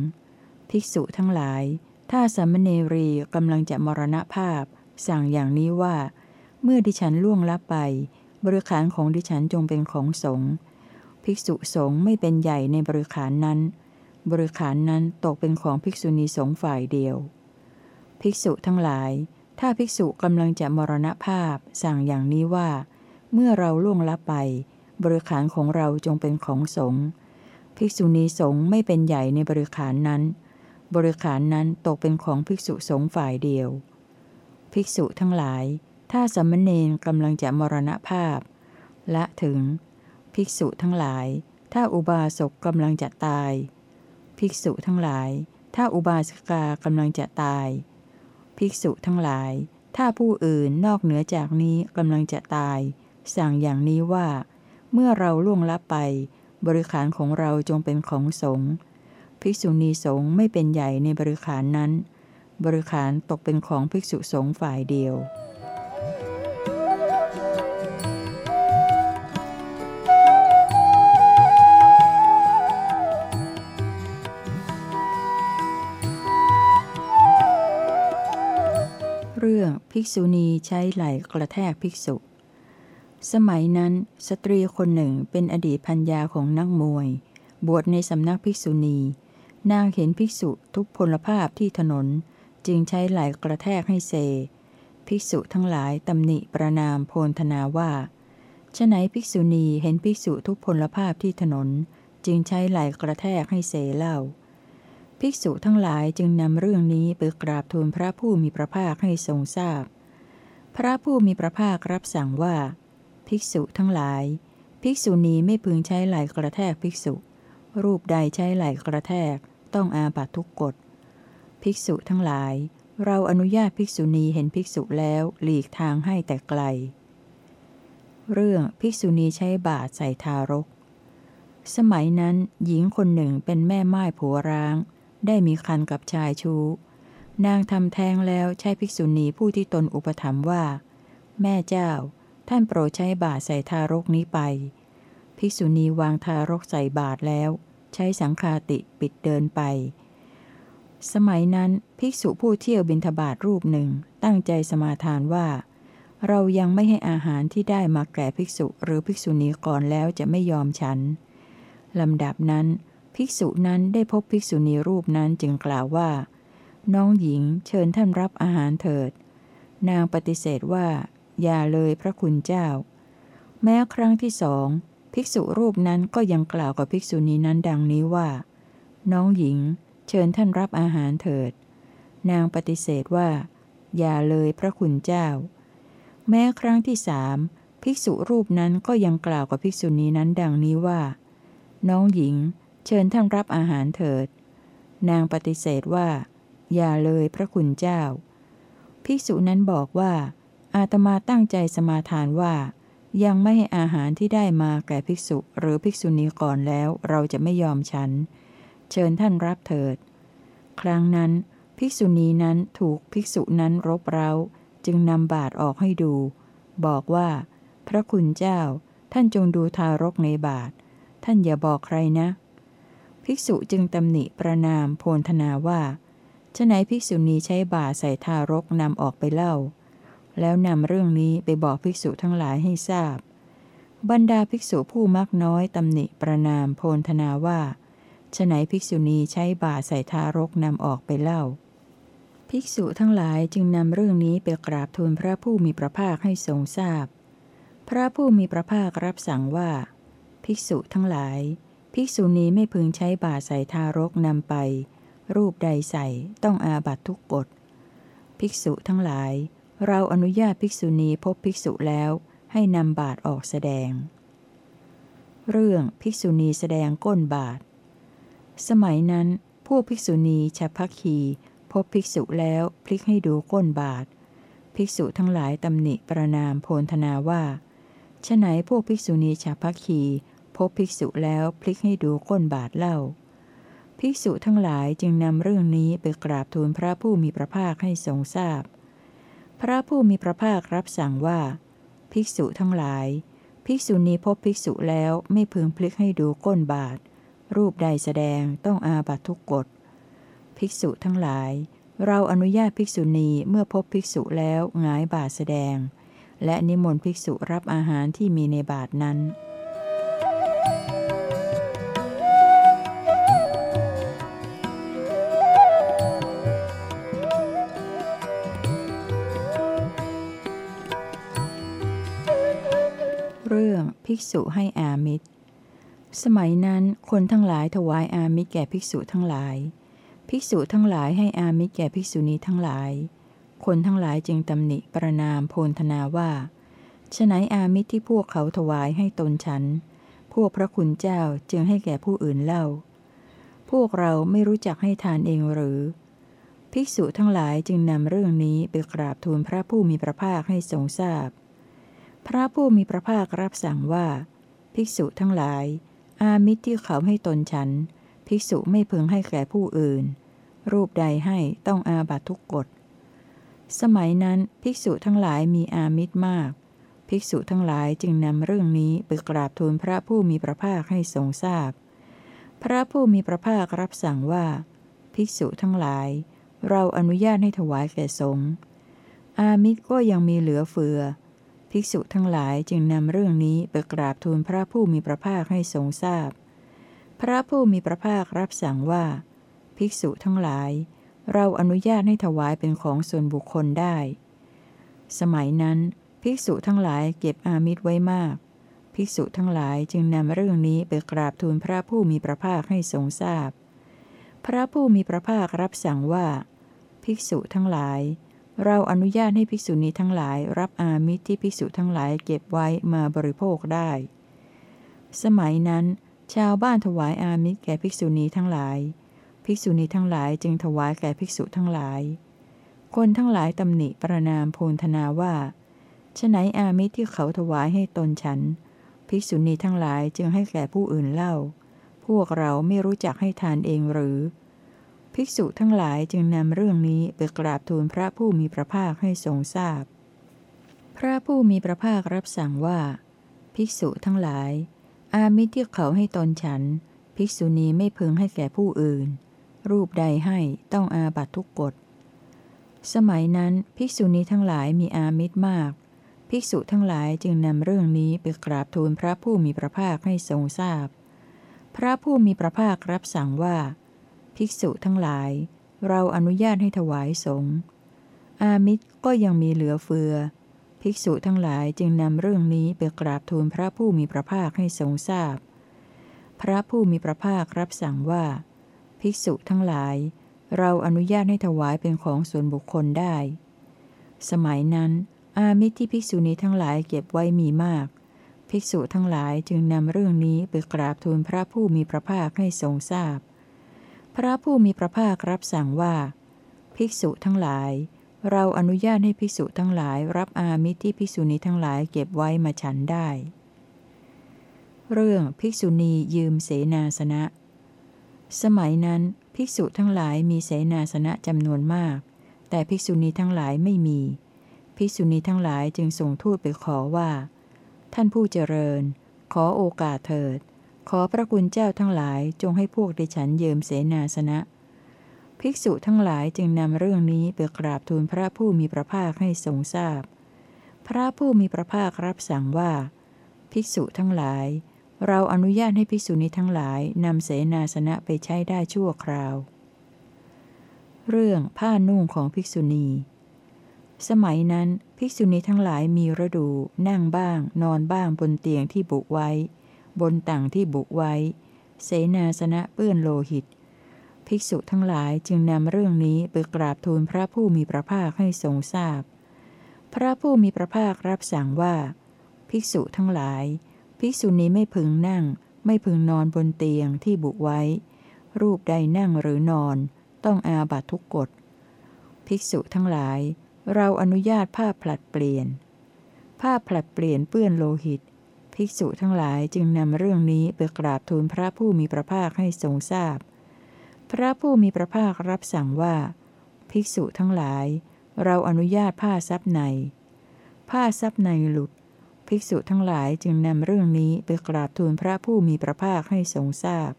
ภิกษุทั้งหลาย ถ้าสัมเนรีกำลังจะมรณภาพ สั่งอย่างนี้ว่า เมื่อดิฉันล่วงลับไป บริขารของดิฉันจงเป็นของสงฆ์ภิกษุสงฆ์ไม่เป็นใหญ่ในบริขารนั้น บริขารนั้นตกเป็นของภิกษุณีสงฆ์ฝ่ายเดียว ภิกษุทั้งหลาย ถ้าภิกษุกำลังจะมรณภาพ สั่งอย่างนี้ว่า เมื่อเราล่วงลับไป บริขารของเราจงเป็นของสงฆ์ภิกษุณีสงฆ์ไม่เป็นใหญ่ในบริขารนั้น บริขารนั้นตกเป็นของภิกษุสงฆ์ฝ่ายเดียว ภิกษุทั้งหลาย ถ้าสมมเนนกำลังจะมรณภาพ และถึง ภิกษุทั้งหลาย ถ้าอุบาสกกำลังจะตาย ภิกษุทั้งหลาย ถ้าอุบาสิกากำลังจะตาย ภิกษุทั้งหลาย ถ้าผู้อื่นนอกเหนือจากนี้กำลังจะตาย สั่งอย่างนี้ว่า เมื่อเราล่วงลับไป บริขารของเราจงเป็นของสงฆ์ภิกษุณีสงฆ์ไม่เป็นใหญ่ในบริขารนั้น บริขารตกเป็นของภิกษุสงฆ์ฝ่ายเดียว เรื่องภิกษุณีใช้ไหล่กระแทกภิกษุ สมัยนั้นสตรีคนหนึ่งเป็นอดีตพัญญาของนักมวย บวชในสำนักภิกษุณี นางเห็นภิกษุทุกพลภาพที่ถนน จึงใช้ไหลกระแทกให้เซ ภิกษุทั้งหลายตำหนิประนามโพลธนาว่าฉไหนภิกษุณีเห็นภิกษุทุกพลภาพที่ถนน จึงใช้ไหลกระแทกให้เสเล่า ภิกษุทั้งหลายจึงนำเรื่องนี้ไปกราบทูลพระผู้มีพระภาคให้ทรงทราบพพระผู้มีพระภาครับสั่งว่า ภิกษุทั้งหลาย ภิกษุณีไม่พึงใช้ไหลกระแทกภิกษุ รูปใดใช้ไหลกระแทก ต้องอาบัตทุกกฎ ภิกษุทั้งหลาย เราอนุญาตภิกษุณีเห็นภิกษุแล้วหลีกทางให้แต่ไกล เรื่องภิกษุณีใช้บาตรใส่ทารก สมัยนั้นหญิงคนหนึ่งเป็นแม่ไม้ผัวร้าง ได้มีคันกับชายชู้ นางทำแท้งแล้วใช้ภิกษุณีผู้ที่ตนอุปถัมภ์ว่า แม่เจ้า ท่านโปรดใช้บาตรใส่ทารกนี้ไป ภิกษุณีวางทารกใส่บาตรแล้ว ใช้สังคาติปิดเดินไป สมัยนั้นภิกษุผู้เที่ยวบินทบาทรูปหนึ่งตั้งใจสมาทานว่า เรายังไม่ให้อาหารที่ได้มาแก่ภิกษุหรือภิกษุณีก่อนแล้วจะไม่ยอมฉันลำดับนั้น ภิกษุนั้นได้พบภิกษุณีรูปนั้นจึงกล่าวว่า น้องหญิงเชิญท่านรับอาหารเถิด นางปฏิเสธว่า อย่าเลยพระคุณเจ้า แม้ครั้งที่สอง ภิกษุรูปนั้นก็ยังกล่าวกับภิกษุณีนั้นดังนี้ว่า น้องหญิง เชิญท่านรับอาหารเถิด นางปฏิเสธว่า อย่าเลยพระคุณเจ้า แม้ครั้งที่สามภิกษุรูปนั้นก็ยังกล่าวกับภิกษุณีนั้นดังนี้ว่า น้องหญิง เชิญท่านรับอาหารเถิด นางปฏิเสธว่า อย่าเลยพระคุณเจ้า ภิกษุนั้นบอกว่า อาตมาตั้งใจสมาทานว่า ยังไม่ให้อาหารที่ได้มาแก่ภิกษุหรือภิกษุณีก่อนแล้วเราจะไม่ยอมฉัน เชิญท่านรับเถิด ครั้งนั้นภิกษุณีนั้นถูกภิกษุนั้นรบเร้า จึงนำบาทออกให้ดู บอกว่า พระคุณเจ้า ท่านจงดูทารกในบาท ท่านอย่าบอกใครนะ ภิกษุจึงตำหนิประนามโพลธนาว่าฉไหนภิกษุณีใช้บาทใส่ทารกนำออกไปเล่า แล้วนำเรื่องนี้ไปบอกภิกษุทั้งหลายให้ทราบ บรรดาภิกษุผู้มักน้อยตำหนิประนามโพลธนาว่าฉไหนภิกษุณีใช้บาใส่ทารกนำออกไปเล่า ภิกษุทั้งหลายจึงนำเรื่องนี้ไปกราบทูลพระผู้มีพระภาคให้ทรงทราบพพระผู้มีพระภาครับสั่งว่า ภิกษุทั้งหลาย ภิกษุณีไม่พึงใช้บาใส่ทารกนำไป รูปใดใส่ต้องอาบัตทุกกฎ ภิกษุทั้งหลาย เราอนุญาตภิกษุณีพบภิกษุแล้วให้นำบาทออกแสดง เรื่องภิกษุณีแสดงก้นบาท สมัยนั้นผู้ภิกษุณีชาพักคีพบภิกษุแล้วพลิกให้ดูก้นบาท ภิกษุทั้งหลายตำหนิประนามโพลธนาว่าฉไหนพวกภิกษุณีชาพักคีพบภิกษุแล้วพลิกให้ดูก้นบาทเล่า ภิกษุทั้งหลายจึงนำเรื่องนี้ไปกราบทูลพระผู้มีพระภาคให้ทรงทราบพ พระผู้มีพระภาครับสั่งว่า ภิกษุทั้งหลาย ภิกษุณีพบภิกษุแล้วไม่พึงพลิกให้ดูก้นบาท รูปใดแสดงต้องอาบัตทุกกฎ ภิกษุทั้งหลาย เราอนุญาตภิกษุณีเมื่อพบภิกษุแล้วงายบาทแสดง และนิมนต์ภิกษุรับอาหารที่มีในบาทนั้น ภิกษุให้อามิตร สมัยนั้นคนทั้งหลายถวายอามิตรแก่ภิกษุทั้งหลาย ภิกษุทั้งหลายให้อามิตรแก่ภิกษุณีทั้งหลาย คนทั้งหลายจึงตำหนิประนามโพลธนาว่าฉนัยอามิตรที่พวกเขาถวายให้ตนฉัน พวกพระคุณเจ้าจึงให้แก่ผู้อื่นเล่า พวกเราไม่รู้จักให้ทานเองหรือ ภิกษุทั้งหลายจึงนำเรื่องนี้ไปกราบทูลพระผู้มีพระภาคให้ทรงทราบ พระผู้มีพระภาครับสั่งว่า ภิกษุทั้งหลาย อามิตรที่เขาให้ตนฉัน ภิกษุไม่พึงให้แก่ผู้อื่น รูปใดให้ต้องอาบัตทุกกฎ สมัยนั้นภิกษุทั้งหลายมีอามิตรมาก ภิกษุทั้งหลายจึงนำเรื่องนี้ไปกราบทูลพระผู้มีพระภาคให้ทรงทราบพพระผู้มีพระภาครับสั่งว่า ภิกษุทั้งหลาย เราอนุญาตให้ถวายแก่สงฆ์อามิตรก็ยังมีเหลือเฟือ ภิกษุทั้งหลายจึงนำเรื่องนี้ไปกราบทูลพระผู้มีพระภาคให้ทรงทราบพพระผู้มีพระภาครับสั่งว่า ภิกษุทั้งหลาย เราอนุญาตให้ถวายเป็นของส่วนบุคคลได้ สมัยนั้น ภิกษุทั้งหลายเก็บอามิตรไว้มาก ภิกษุทั้งหลายจึงนำเรื่องนี้ไปกราบทูลพระผู้มีพระภาคให้ทรงทราบพพระผู้มีพระภาครับสั่งว่า ภิกษุทั้งหลาย เราอนุญาตให้ภิกษุณีทั้งหลาย รับอามิตรที่ภิกษุทั้งหลายเก็บไว้มาบริโภคได้ สมัยนั้น ชาวบ้านถวายอามิตรแก่ภิกษุณีทั้งหลาย ภิกษุณีทั้งหลายจึงถวายแก่ภิกษุทั้งหลาย คนทั้งหลายตำหนิประนามโพลธนาว่าฉไหนอามิตรที่เขาถวายให้ตนฉัน ภิกษุณีทั้งหลายจึงให้แก่ผู้อื่นเล่า พวกเราไม่รู้จักให้ทานเองหรือ ภิกษุทั้งหลายจึงนำเรื่องนี้ไปกราบทูลพระผู้มีพระภาคให้ทรงทราบพพระผู้มีพระภาครับสั่งว่า ภิกษุทั้งหลาย อามิตรที่เขาให้ตนฉัน ภิกษุณีไม่พึงให้แก่ผู้อื่น รูปใดให้ต้องอาบัตทุกกฎ สมัยนั้นภิกษุณีทั้งหลายมีอามิตรมาก ภิกษุทั้งหลายจึงนำเรื่องนี้ไปกราบทูลพระผู้มีพระภาคให้ทรงทราบพพระผู้มีพระภาครับสั่งว่า ภิกษุทั้งหลาย เราอนุญาตให้ถวายสงฆ์อามิตรก็ยังมีเหลือเฟือ ภิกษุทั้งหลายจึงนำเรื่องนี้ไปกราบทูลพระผู้มีพระภาคให้ทรงทราบพพระผู้มีพระภาครับสั่งว่า ภิกษุทั้งหลาย เราอนุญาตให้ถวายเป็นของส่วนบุคคลได้ สมัยนั้น อามิตรที่ภิกษุณีทั้งหลายเก็บไว้มีมาก ภิกษุทั้งหลายจึงนำเรื่องนี้ไปกราบทูลพระผู้มีพระภาคให้ทรงทราบพ พระผู้มีพระภาครับสั่งว่า ภิกษุทั้งหลาย เราอนุญาตให้ภิกษุทั้งหลายรับอามิตรที่ภิกษุณีทั้งหลายเก็บไว้มาฉันได้ เรื่องภิกษุณียืมเสนาสนะ สมัยนั้นภิกษุทั้งหลายมีเสนาสนะจำนวนมาก แต่ภิกษุณีทั้งหลายไม่มี ภิกษุณีทั้งหลายจึงส่งทูตไปขอว่า ท่านผู้เจริญ ขอโอกาสเถิด ขอพระคุณเจ้าทั้งหลายจงให้พวกดิฉันยืมเสนาสนะ ภิกษุทั้งหลายจึงนำเรื่องนี้ไปกราบทูลพระผู้มีพระภาคให้ทรงทราบพพระผู้มีพระภาครับสั่งว่า ภิกษุทั้งหลาย เราอนุญาตให้ภิกษุนี้ทั้งหลายนำเสนาสนะไปใช้ได้ชั่วคราว เรื่องผ้านุ่งของภิกษุณี สมัยนั้นภิกษุณีทั้งหลายมีฤดูนั่งบ้าง นอนบ้างบนเตียงที่บุกไว้ บนต่างที่บุกไว้ เสนาสนะเปื้อนโลหิต ภิกษุทั้งหลายจึงนำเรื่องนี้ไปกราบทูลพระผู้มีพระภาคให้ทรงทราบพพระผู้มีพระภาครับสั่งว่า ภิกษุทั้งหลาย ภิกษุนี้ไม่พึงนั่ง ไม่พึงนอนบนเตียงที่บุกไว้ รูปใดนั่งหรือนอน ต้องอาบัตทุกกฎ ภิกษุทั้งหลาย เราอนุญาตผ้าผลัดเปลี่ยน ผ้าผลัดเปลี่ยนเปื้อนโลหิต ภิกษุทั้งหลายจึงนำเรื่องนี้ไปกราบทูลพระผู้มีพระภาคให้ทรงทราบพพระผู้มีพระภาครับสั่งว่า ภิกษุทั้งหลาย เราอนุญาตผ้าซับใน ผ้าซับในหลุด ภิกษุทั้งหลายจึงนำเรื่องนี้ไปกราบทูลพระผู้มีพระภาคให้ทรงทราบพ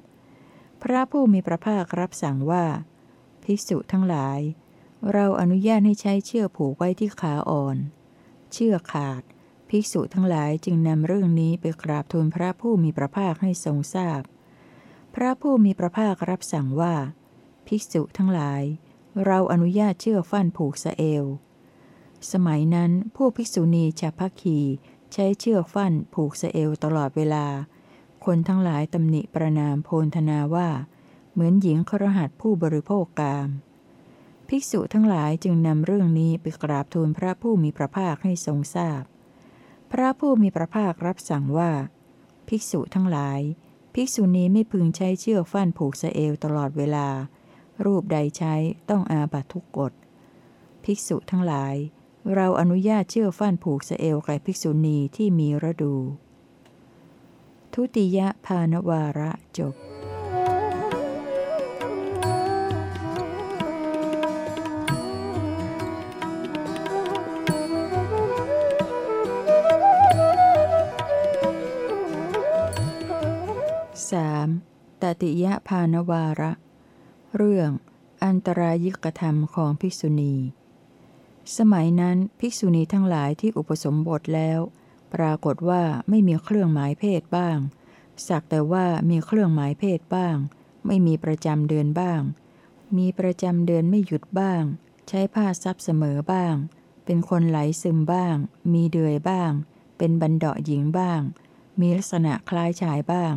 พระผู้มีพระภาครับสั่งว่า ภิกษุทั้งหลาย เราอนุญาตให้ใช้เชือกผูกไว้ที่ขาอ่อน เชือกขาด ภิกษุทั้งหลายจึงนำเรื่องนี้ไปกราบทูลพระผู้มีพระภาคให้ทรงทราบพพระผู้มีพระภาครับสั่งว่า ภิกษุทั้งหลาย เราอนุญาตเชื่อฟั่นผูกสเอวสมัยนั้นผู้ภิกษุณีชาพักคีใช้เชือกฟั่นผูกสเอวตลอดเวลา คนทั้งหลายตำหนิประนามโพลธนาว่า เหมือนหญิงครหัสผู้บริโภคกาม ภิกษุทั้งหลายจึงนำเรื่องนี้ไปกราบทูลพระผู้มีพระภาคให้ทรงทราบ พระผู้มีพระภาครับสั่งว่า ภิกษุทั้งหลาย ภิกษุณีไม่พึงใช้เชือกฟั่นผูกสเอวตลอดเวลา รูปใดใช้ต้องอาบัตทุกกฎ ภิกษุทั้งหลาย เราอนุญาตเชือกฟั่นผูกสเอวแก่ภิกษุณีที่มีระดู ทุติยภานวาระจบ ติยภานวาระ เรื่อง อันตรายิกธรรมของภิกษุณี สมัยนั้นภิกษุณีทั้งหลายที่อุปสมบทแล้ว ปรากฏว่าไม่มีเครื่องหมายเพศบ้าง สักแต่ว่ามีเครื่องหมายเพศบ้าง ไม่มีประจำเดือนบ้าง มีประจำเดือนไม่หยุดบ้าง ใช้ผ้าซับเสมอบ้าง เป็นคนไหลซึมบ้าง มีเดือยบ้าง เป็นบันเดาะหญิงบ้าง มีลักษณะคล้ายชายบ้าง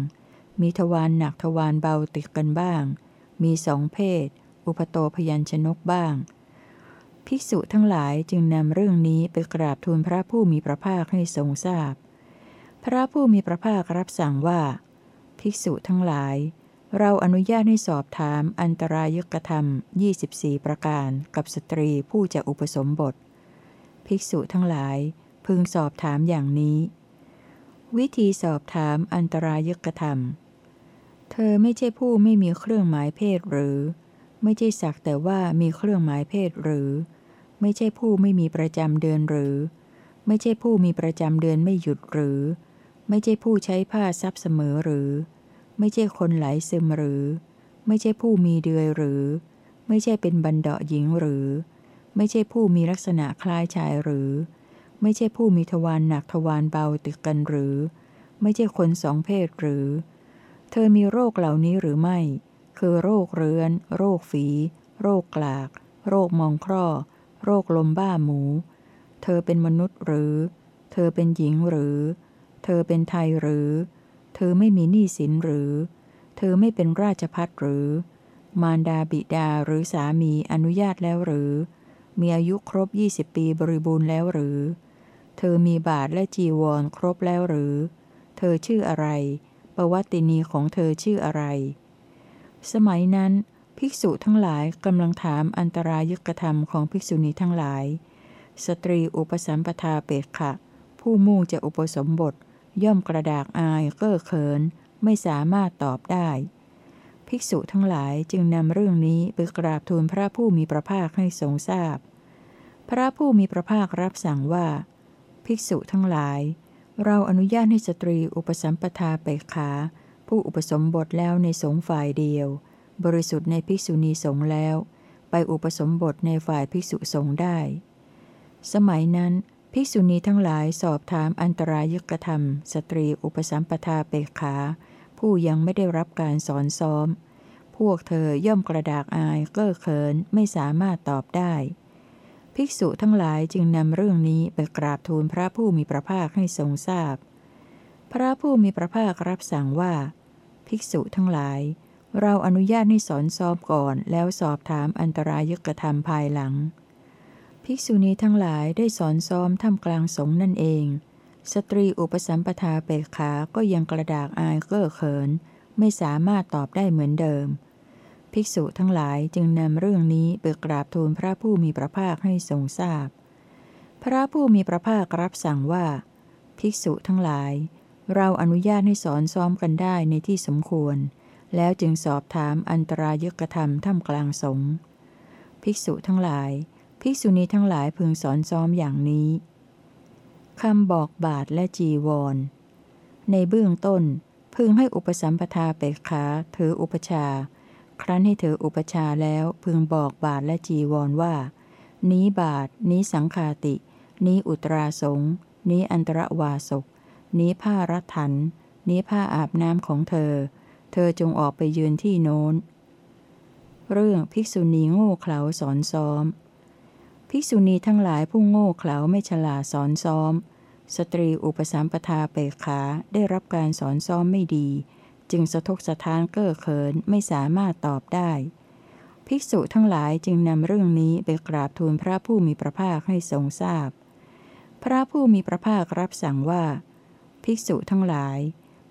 มีทวารหนักทวารเบาติดกันบ้าง มีสองเพศ อุปโตพยัญชนกบ้าง ภิกษุทั้งหลายจึงนำเรื่องนี้ไปกราบทูลพระผู้มีพระภาคให้ทรงทราบพพระผู้มีพระภาครับสั่งว่า ภิกษุทั้งหลาย เราอนุญาตให้สอบถามอันตรายกธรรม 24 ประการกับสตรีผู้จะอุปสมบท ภิกษุทั้งหลาย พึงสอบถามอย่างนี้ วิธีสอบถามอันตรายกธรรม เธอไม่ใช่ผู้ไม่มีเครื่องหมายเพศหรือ ไม่ใช่สักแต่ว่ามีเครื่องหมายเพศหรือ ไม่ใช่ผู้ไม่มีประจำเดือนหรือ ไม่ใช่ผู้มีประจำเดือนไม่หยุดหรือ ไม่ใช่ผู้ใช้ผ้าซับเสมอหรือ ไม่ใช่คนไหลซึมหรือ ไม่ใช่ผู้มีเดือยหรือ ไม่ใช่เป็นบันเดาะหญิงหรือ ไม่ใช่ผู้มีลักษณะคล้ายชายหรือ ไม่ใช่ผู้มีทวารหนักทวารเบาติดกันหรือ ไม่ใช่คนสองเพศหรือ เธอมีโรคเหล่านี้หรือไม่ คือโรคเรื้อน โรคฝี โรคกลาก โรคมองคร่อ โรคลมบ้าหมู เธอเป็นมนุษย์หรือ เธอเป็นหญิงหรือ เธอเป็นไทยหรือ เธอไม่มีหนี้สินหรือ เธอไม่เป็นราชพัฒหรือ มารดาบิดาหรือสามีอนุญาตแล้วหรือ มีอายุครบ 20 ปีบริบูรณ์แล้วหรือ เธอมีบาทและจีวรครบแล้วหรือ เธอชื่ออะไร ประวัตินีของเธอชื่ออะไร สมัยนั้น ภิกษุทั้งหลายกำลังถามอันตรายุกธรรมของภิกษุณีทั้งหลาย สตรีอุปสัมปทาเปกขะ ผู้มุ่งจะอุปสมบท ย่อมกระดากอายเก้อเขิน ไม่สามารถตอบได้ ภิกษุทั้งหลายจึงนำเรื่องนี้ไปกราบทูลพระผู้มีพระภาคให้ทรงทราบพพระผู้มีพระภาครับสั่งว่า ภิกษุทั้งหลาย เราอนุญาตให้สตรีอุปสัมปทาเปขา ผู้อุปสมบทแล้วในสงฝ่ายเดียว บริสุทธิ์ในภิกษุณีสงแล้ว ไปอุปสมบทในฝ่ายภิกษุสงได้ สมัยนั้น ภิกษุณีทั้งหลายสอบถามอันตรายกธรรม สตรีอุปสัมปทาเปขา ผู้ยังไม่ได้รับการสอนซ้อม พวกเธอย่อมกระดากอายเก้อเขินไม่สามารถตอบได้ ภิกษุทั้งหลายจึงนำเรื่องนี้ไปกราบทูลพระผู้มีพระภาคให้ทรงทราบพพระผู้มีพระภาครับสั่งว่า ภิกษุทั้งหลาย เราอนุญาตให้สอนสอบก่อนแล้วสอบถามอันตรายกระทำภายหลัง ภิกษุณีทั้งหลายได้สอนซ้อมทำกลางสงนั่นเอง สตรีอุปสัมปทาเปกขาก็ยังกระดากอายเก้อเขิน ไม่สามารถตอบได้เหมือนเดิม ภิกษุทั้งหลายจึงนำเรื่องนี้ไปกราบทูลพระผู้มีพระภาคให้ทรงทราบพพระผู้มีพระภาครับสั่งว่า ภิกษุทั้งหลาย เราอนุญาตให้สอนซ้อมกันได้ในที่สมควร แล้วจึงสอบถามอันตรายกธรรมท่ามกลางสงฆ์ภิกษุทั้งหลาย ภิกษุณีทั้งหลายพึงสอนซ้อมอย่างนี้คำบอกบาทและจีวร ในเบื้องต้นพึงให้อุปสัมปทาเปกขาถืออุปชา ครั้นให้ถืออุปชาแล้วพึงบอกบาทและจีวรว่า นี้บาท นี้สังคาติ นี้อุตราสงนี้อันตรวาสก นี้ผ้ารัตัน นี้ผ้าอาบน้ำของเธอ เธอจงออกไปยืนที่โน้น เรื่องภิกษุณีโง่เขลาสอนซ้อม ภิกษุณีทั้งหลายผู้โง่เขลาไม่ฉลาดสอนซ้อม สตรีอุปสัมปทาเปขาได้รับการสอนซ้อมไม่ดี จึงสะทกสะท้านเก้อเขินไม่สามารถตอบได้ ภิกษุทั้งหลายจึงนำเรื่องนี้ไปกราบทูลพระผู้มีพระภาคให้ทรงทราบพพระผู้มีพระภาครับสั่งว่า ภิกษุทั้งหลาย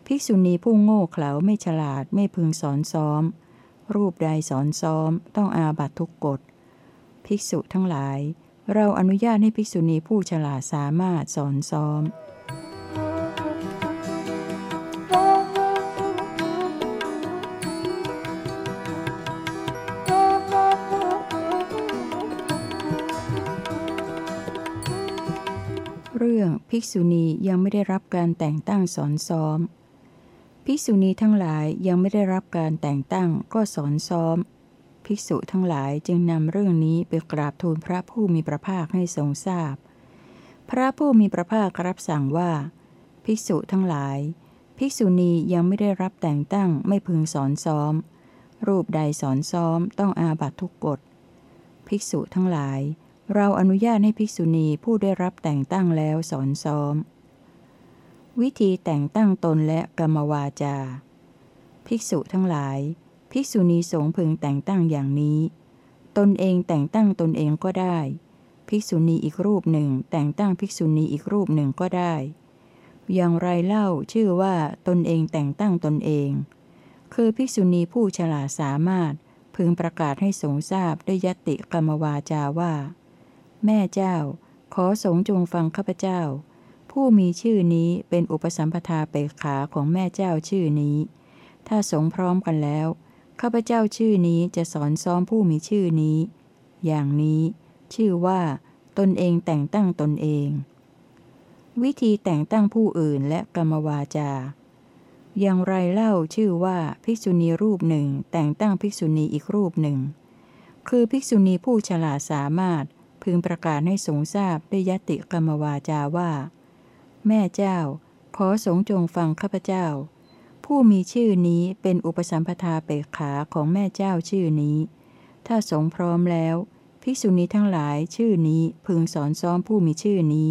ภิกษุณีผู้โง่เขลาไม่ฉลาดไม่พึงสอนซ้อม รูปใดสอนซ้อม ต้องอาบัตทุกกฎ ภิกษุทั้งหลาย เราอนุญาตให้ภิกษุณีผู้ฉลาดสามารถสอนซ้อม ภิกษุณียังไม่ได้รับการแต่งตั้งสอนซ้อม ภิกษุณีทั้งหลายยังไม่ได้รับการแต่งตั้งก็สอนซ้อม ภิกษุทั้งหลายจึงนำเรื่องนี้ไปกราบทูลพระผู้มีพระภาคให้ทรงทราบพพระผู้มีพระภาครับสั่งว่า ภิกษุทั้งหลาย ภิกษุณียังไม่ได้รับแต่งตั้งไม่พึงสอนซ้อม รูปใดสอนซ้อมต้องอาบัตทุกกฎภิกษุทั้งหลาย เราอนุญาตให้ภิกษุณีผู้ได้รับแต่งตั้งแล้วสอนซ้อม วิธีแต่งตั้งตนและกรรมวาจา ภิกษุทั้งหลาย ภิกษุณีสงพึงแต่งตั้งอย่างนี้ ตนเองแต่งตั้งตนเองก็ได้ ภิกษุณีอีกรูปหนึ่ง แต่งตั้งภิกษุณีอีกรูปหนึ่งก็ได้ อย่างไรเล่าชื่อว่าตนเองแต่งตั้งตนเอง คือภิกษุณีผู้ฉลาดสามารถพึงประกาศให้สงทราบด้วยยติกรรมวาจาว่า แม่เจ้า ขอสงจงฟังข้าพเจ้า ผู้มีชื่อนี้เป็นอุปสัมปทาเปขาของแม่เจ้าชื่อนี้ ถ้าสงพร้อมกันแล้ว ข้าพเจ้าชื่อนี้จะสอนซ้อมผู้มีชื่อนี้ อย่างนี้ ชื่อว่า ตนเองแต่งตั้งตนเอง วิธีแต่งตั้งผู้อื่นและกรรมวาจา อย่างไรเล่าชื่อว่าภิกษุณีรูปหนึ่งแต่งตั้งภิกษุณีอีกรูปหนึ่งคือภิกษุณีผู้ฉลาดสามารถ พึงประกาศให้สงทราบด้วยยติกรรมวาจาว่า แม่เจ้า ขอสงจงฟังข้าพเจ้า ผู้มีชื่อนี้เป็นอุปสัมปทาเปกขาของแม่เจ้าชื่อนี้ ถ้าสงพร้อมแล้ว ภิกษุณีทั้งหลายชื่อนี้พึงสอนซ้อมผู้มีชื่อนี้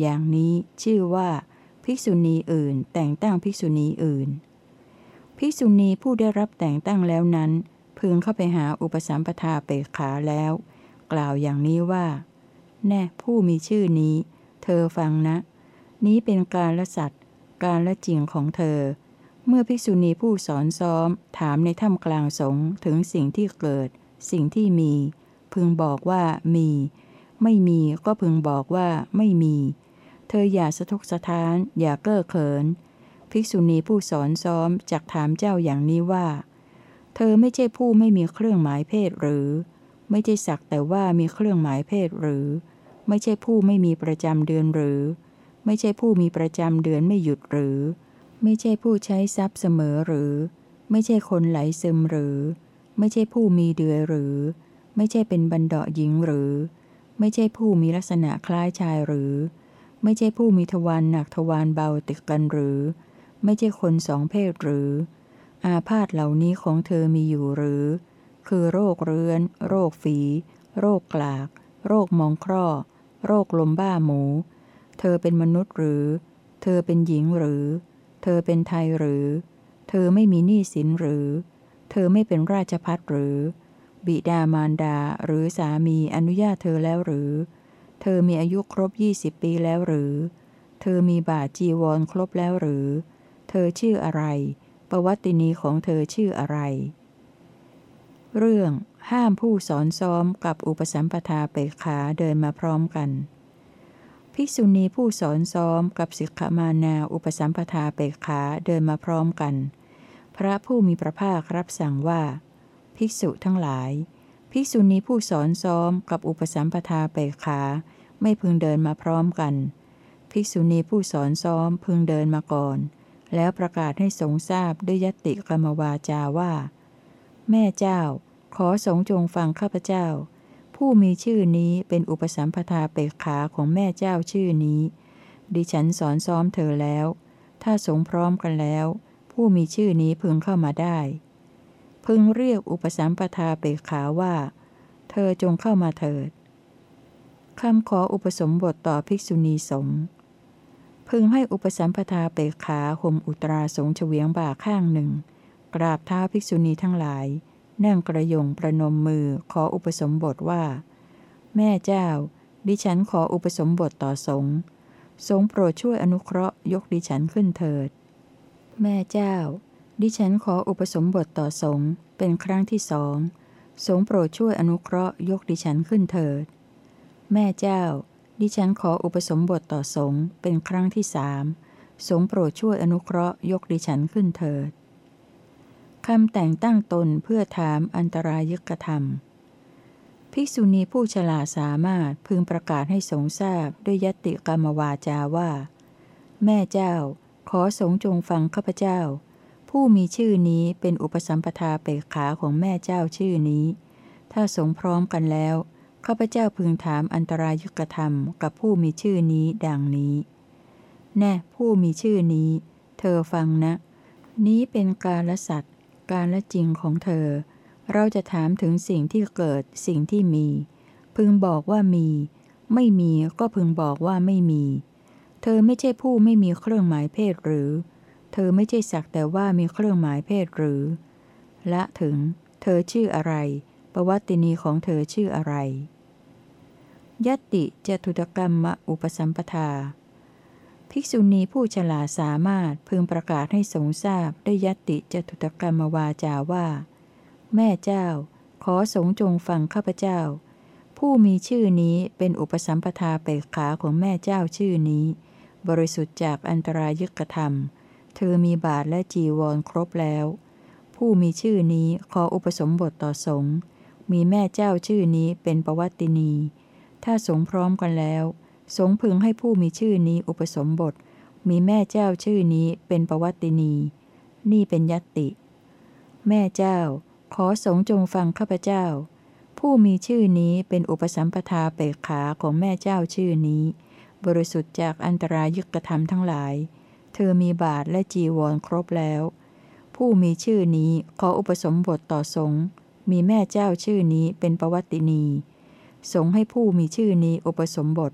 อย่างนี้ชื่อว่า ภิกษุณีอื่น แต่งตั้งภิกษุณีอื่น ภิกษุณีผู้ได้รับแต่งตั้งแล้วนั้น พึงเข้าไปหาอุปสัมปทาเปขาแล้ว กล่าวอย่างนี้ว่า แน่ผู้มีชื่อนี้ เธอฟังนะ นี้เป็นการละสัตว์การละจริงของเธอ เมื่อภิกษุณีผู้สอนซ้อม ถามในถ้ำกลางสงถึงสิ่งที่เกิด สิ่งที่มี พึงบอกว่ามี ไม่มีก็พึงบอกว่าไม่มี เธออย่าสะทกสะท้าน อย่าเก้อเขิน ภิกษุณีผู้สอนซ้อมจักถามเจ้าอย่างนี้ว่า เธอไม่ใช่ผู้ไม่มีเครื่องหมายเพศหรือ ไม่ใช่สักแต่ว่ามีเครื่องหมายเพศหรือ ไม่ใช่ผู้ไม่มีประจำเดือนหรือ ไม่ใช่ผู้มีประจำเดือนไม่หยุดหรือ ไม่ใช่ผู้ใช้ทรัพย์เสมอหรือ ไม่ใช่คนไหลซึมหรือ ไม่ใช่ผู้มีเดือยหรือ ไม่ใช่เป็นบันเดาะหญิงหรือ ไม่ใช่ผู้มีลักษณะคล้ายชายหรือ ไม่ใช่ผู้มีทวารหนักทวารเบาติดกันหรือ ไม่ใช่คนสองเพศหรือ อาพาธเหล่านี้ของเธอมีอยู่หรือ คือโรคเรื้อน โรคฝี โรคกลาก โรคมองคร่อ โรคลมบ้าหมู เธอเป็นมนุษย์หรือ เธอเป็นหญิงหรือ เธอเป็นไทยหรือ เธอไม่มีหนี้สินหรือ เธอไม่เป็นราชพัฒหรือ บิดามารดาหรือสามีอนุญาตเธอแล้วหรือ เธอมีอายุครบยี่สิบปีแล้วหรือ เธอมีบาทจีวรครบแล้วหรือ เธอชื่ออะไร ประวัตินีของเธอชื่ออะไร เรื่องห้ามผู้สอนซ้อมกับอุปสัมปทาเปขาเดินมาพร้อมกัน ภิกษุณีผู้สอนซ้อมกับสิกขมานาอุปสัมปทาเปขาเดินมาพร้อมกัน พระผู้มีพระภาครับสั่งว่า ภิกษุทั้งหลาย ภิกษุณีผู้สอนซ้อมกับอุปสัมปทาเปขาไม่พึงเดินมาพร้อมกัน ภิกษุณีผู้สอนซ้อมพึงเดินมาก่อน แล้วประกาศให้สงทราบด้วยยติกรรมวาจาว่า แม่เจ้า ขอสงจงฟังข้าพเจ้า ผู้มีชื่อนี้เป็นอุปสัมปทาเปกขาของแม่เจ้าชื่อนี้ ดิฉันสอนซ้อมเธอแล้ว ถ้าสงพร้อมกันแล้ว ผู้มีชื่อนี้พึงเข้ามาได้ พึงเรียกอุปสัมปทาเปกขาว่า เธอจงเข้ามาเถิดคำขออุปสมบทต่อภิกษุณีสงฆ์พึงให้อุปสัมปทาเปกขาห่มอุตราสงเฉวียงบ่าข้างหนึ่ง กราบเท้าภิกษุณีทั้งหลาย นั่งกระยงประนมมือขออุปสมบทว่า แม่เจ้า ดิฉันขออุปสมบทต่อสงฆ์สงโปรดช่วยอนุเคราะห์ยกดิฉันขึ้นเถิด แม่เจ้า ดิฉันขออุปสมบทต่อสงฆ์เป็นครั้งที่สองสงโปรดช่วยอนุเคราะห์ยกดิฉันขึ้นเถิด แม่เจ้า ดิฉันขออุปสมบทต่อสงฆ์เป็นครั้งที่สามสงโปรดช่วยอนุเคราะห์ยกดิฉันขึ้นเถิด คำแต่งตั้งตนเพื่อถามอันตรายกธรรม ภิกษุณีผู้ฉลาดสามารถพึงประกาศให้สงทราบด้วยยติกรรมวาจาว่า แม่เจ้า ขอสงจงฟังข้าพเจ้า ผู้มีชื่อนี้เป็นอุปสัมปทาเปกขาของแม่เจ้าชื่อนี้ ถ้าสงพร้อมกันแล้วข้าพเจ้าพึงถามอันตรายุกธรรมกับผู้มีชื่อนี้ดังนี้ แน่ผู้มีชื่อนี้ เธอฟังนะ นี้เป็นกาละสัตว์ การและจริงของเธอ เราจะถามถึงสิ่งที่เกิดสิ่งที่มี พึงบอกว่ามี ไม่มีก็พึงบอกว่าไม่มี เธอไม่ใช่ผู้ไม่มีเครื่องหมายเพศหรือ เธอไม่ใช่สักแต่ว่ามีเครื่องหมายเพศหรือ ละถึง เธอชื่ออะไร ประวัตินีของเธอชื่ออะไรยติจตุตกรรมอุปสัมปทา ภิกษุณีผู้ฉลาดสามารถพึงประกาศให้สงทราบได้ยติจตุตกรรมวาจาว่า แม่เจ้า ขอสงจงฟังข้าพเจ้า ผู้มีชื่อนี้เป็นอุปสัมปทาเปกขาของแม่เจ้าชื่อนี้ บริสุทธิ์จากอันตรายึกธรรม เธอมีบาทและจีวรครบแล้ว ผู้มีชื่อนี้ขออุปสมบทต่อสงมีแม่เจ้าชื่อนี้เป็นประวัตินี ถ้าสงพร้อมกันแล้ว สงพึงให้ผู้มีชื่อนี้อุปสมบท มีแม่เจ้าชื่อนี้เป็นประวัตินี นี่เป็นยติ แม่เจ้า ขอสงจงฟังข้าพเจ้า ผู้มีชื่อนี้เป็นอุปสัมปทาเปกขาของแม่เจ้าชื่อนี้ บริสุทธิ์จากอันตรายุกธรรมทั้งหลาย เธอมีบาทและจีวรครบแล้ว ผู้มีชื่อนี้ขออุปสมบทต่อสงมีแม่เจ้าชื่อนี้เป็นประวัตินีสงให้ผู้มีชื่อนี้อุปสมบท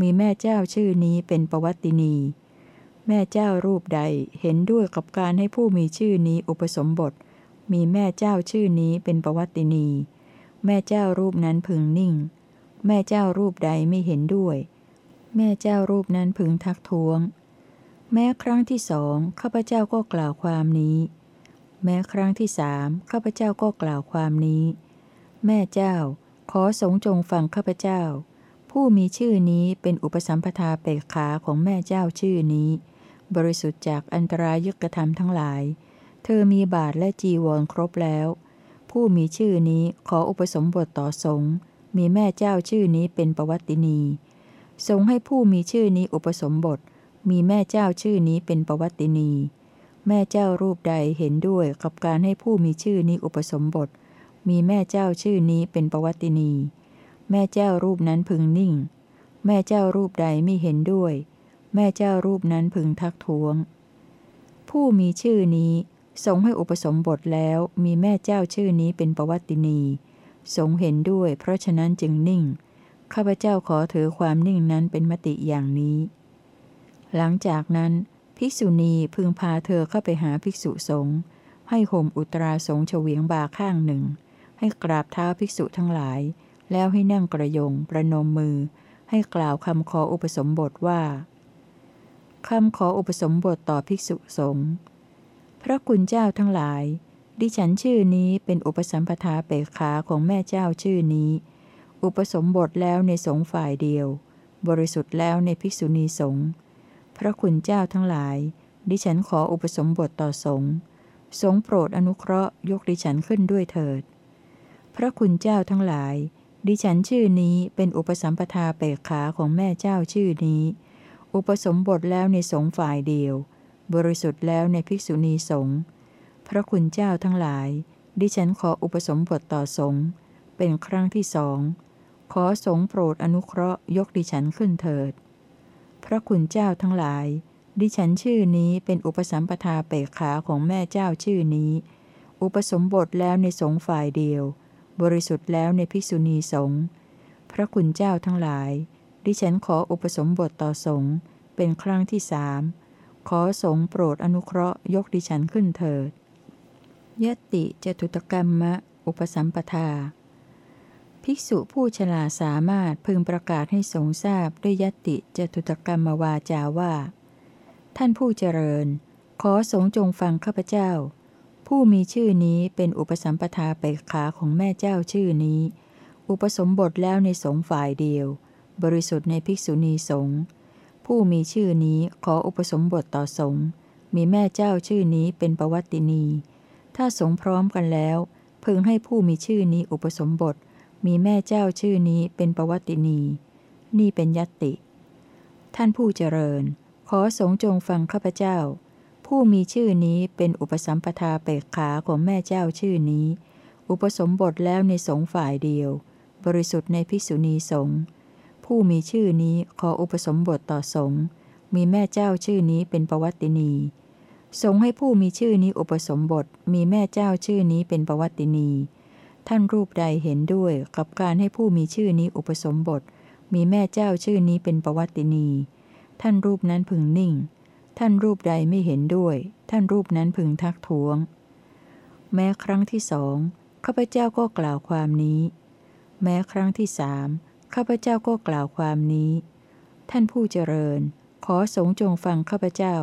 มีแม่เจ้าชื่อนี้เป็นประวัตินี แม่เจ้ารูปใดเห็นด้วยกับการให้ผู้มีชื่อนี้อุปสมบท มีแม่เจ้าชื่อนี้เป็นประวัตินี แม่เจ้ารูปนั้นพึงนิ่ง แม่เจ้ารูปใดไม่เห็นด้วย แม่เจ้ารูปนั้นพึงทักท้วง แม้ครั้งที่สองข้าพเจ้าก็กล่าวความนี้ แม้ครั้งที่สามข้าพเจ้าก็กล่าวความนี้ แม่เจ้า ขอสงจงฟังข้าพเจ้า ผู้มีชื่อนี้เป็นอุปสัมปทาเปกขาของแม่เจ้าชื่อนี้ บริสุทธิ์จากอันตรายุกธรรมทั้งหลาย เธอมีบาทและจีวรครบแล้ว ผู้มีชื่อนี้ขออุปสมบทต่อสงมีแม่เจ้าชื่อนี้เป็นประวัตินีทรงให้ผู้มีชื่อนี้อุปสมบท มีแม่เจ้าชื่อนี้เป็นประวัตินี แม่เจ้ารูปใดเห็นด้วยกับการให้ผู้มีชื่อนี้อุปสมบท มีแม่เจ้าชื่อนี้เป็นประวัตินี แม่เจ้ารูปนั้นพึงนิ่ง แม่เจ้ารูปใดไม่เห็นด้วย แม่เจ้ารูปนั้นพึงทักท้วง ผู้มีชื่อนี้ทรงให้อุปสมบทแล้วมีแม่เจ้าชื่อนี้เป็นประวัตินีทรงเห็นด้วย เพราะฉะนั้นจึงนิ่ง ข้าพเจ้าขอถือความนิ่งนั้นเป็นมติอย่างนี้ หลังจากนั้น ภิกษุณีพึงพาเธอเข้าไปหาภิกษุสงฆ์ให้ห่มอุตราสงเฉวียงบาข้างหนึ่ง ให้กราบเท้าภิกษุทั้งหลาย แล้วให้นั่งกระยงประนมมือ ให้กล่าวคำขออุปสมบทว่าคำขออุปสมบทต่อภิกษุสงฆ์พระคุณเจ้าทั้งหลาย ดิฉันชื่อนี้เป็นอุปสัมปทาเปกขาของแม่เจ้าชื่อนี้ อุปสมบทแล้วในสงฆ์ฝ่ายเดียว บริสุทธิ์แล้วในภิกษุณีสงฆ์พระคุณเจ้าทั้งหลาย ดิฉันขออุปสมบทต่อสงฆ์สงโปรดอนุเคราะห์ยกดิฉันขึ้นด้วยเถิด พระคุณเจ้าทั้งหลาย ดิฉันชื่อนี้เป็นอุปสัมปทาเปกขาของแม่เจ้าชื่อนี้ อุปสมบทแล้วในสงฆ์ฝ่ายเดียว บริสุทธิ์แล้วในภิกษุณีสงฆ์พระคุณเจ้าทั้งหลาย ดิฉันขออุปสมบทต่อสงฆ์เป็นครั้งที่สองขอสงโปรดอนุเคราะห์ยกดิฉันขึ้นเถิด พระคุณเจ้าทั้งหลาย ดิฉันชื่อนี้เป็นอุปสัมปทาเปกขาของแม่เจ้าชื่อนี้ อุปสมบทแล้วในสงฆ์ฝ่ายเดียว บริสุทธิ์แล้วในภิกษุณีสงฆ์พระคุณเจ้าทั้งหลาย ดิฉันขออุปสมบทต่อสงฆ์เป็นครั้งที่สามขอสงฆ์โปรดอนุเคราะห์ยกดิฉันขึ้นเถิดยติจตุตกรรมะ อุปสัมปทา ภิกษุผู้ฉลาสามารถพึงประกาศให้สงทราบด้วยยติจตุตกรรมวาจาว่า ท่านผู้เจริญ ขอสงจงฟังข้าพเจ้า ผู้มีชื่อนี้เป็นอุปสัมปทาไปขาของแม่เจ้าชื่อนี้ อุปสมบทแล้วในสงฝ่ายเดียว บริสุทธิ์ในภิกษุณีสงฆ์ผู้มีชื่อนี้ขออุปสมบทต่อสงฆ์มีแม่เจ้าชื่อนี้เป็นประวัตินี ถ้าสงพร้อมกันแล้ว พึงให้ผู้มีชื่อนี้อุปสมบท มีแม่เจ้าชื่อนี้เป็นประวัตินี นี่เป็นยติ ท่านผู้เจริญ ขอสงจงฟังข้าพเจ้า ผู้มีชื่อนี้เป็นอุปสัมปทาเปกขาของแม่เจ้าชื่อนี้ อุปสมบทแล้วในสงฝ่ายเดียว บริสุทธิ์ในภิกษุณีสงฆ์ผู้มีชื่อนี้ขออุปสมบทต่อสงฆ์มีแม่เจ้าชื่อนี้เป็นประวัตินี สงให้ผู้มีชื่อนี้อุปสมบท มีแม่เจ้าชื่อนี้เป็นประวัตินี ท่านรูปใดเห็นด้วยกับการให้ผู้มีชื่อนี้อุปสมบท มีแม่เจ้าชื่อนี้เป็นประวัตินี ท่านรูปนั้นพึงนิ่ง ท่านรูปใดไม่เห็นด้วย ท่านรูปนั้นพึงทักท้วง แม้ครั้งที่สองข้าพเจ้าก็กล่าวความนี้ แม้ครั้งที่สามข้าพเจ้าก็กล่าวความนี้ ท่านผู้เจริญ ขอสงจงฟังข้าพเจ้า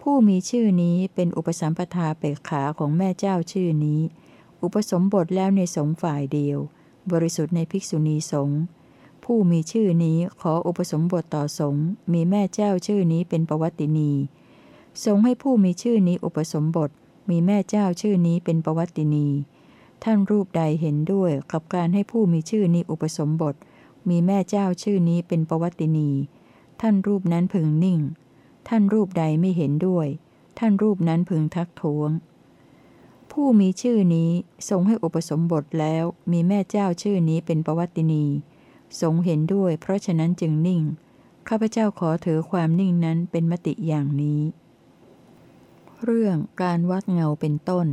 ผู้มีชื่อนี้เป็นอุปสัมปทาเปกขาของแม่เจ้าชื่อนี้ อุปสมบทแล้วในสงฆ์ฝ่ายเดียว บริสุทธิ์ในภิกษุณีสงฆ์ ผู้มีชื่อนี้ขออุปสมบทต่อสงฆ์มีแม่เจ้าชื่อนี้เป็นประวัตินี สงฆ์ให้ผู้มีชื่อนี้อุปสมบท มีแม่เจ้าชื่อนี้เป็นประวัตินี ท่านรูปใดเห็นด้วยกับการให้ผู้มีชื่อนี้อุปสมบท มีแม่เจ้าชื่อนี้เป็นประวัตินี ท่านรูปนั้นพึงนิ่ง ท่านรูปใดไม่เห็นด้วย ท่านรูปนั้นพึงทักท้วง ผู้มีชื่อนี้ทรงให้อุปสมบทแล้วมีแม่เจ้าชื่อนี้เป็นประวัตินี สงเห็นด้วย เพราะฉะนั้นจึงนิ่ง ข้าพเจ้าขอถือความนิ่งนั้นเป็นมติอย่างนี้ เรื่องการวัดเงาเป็นต้น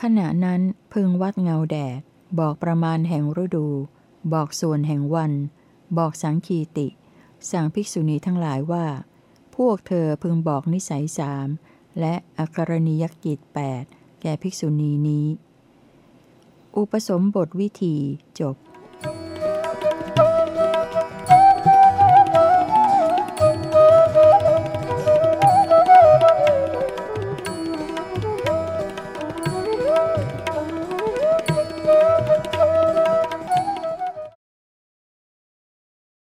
ขณะนั้นพึงวัดเงาแดด บอกประมาณแห่งฤดู บอกส่วนแห่งวัน บอกสังคีติ สั่งภิกษุณีทั้งหลายว่า พวกเธอพึงบอกนิสัยสามและอักรณียกิจแปดแก่ภิกษุณีนี้ อุปสมบทวิธีจบ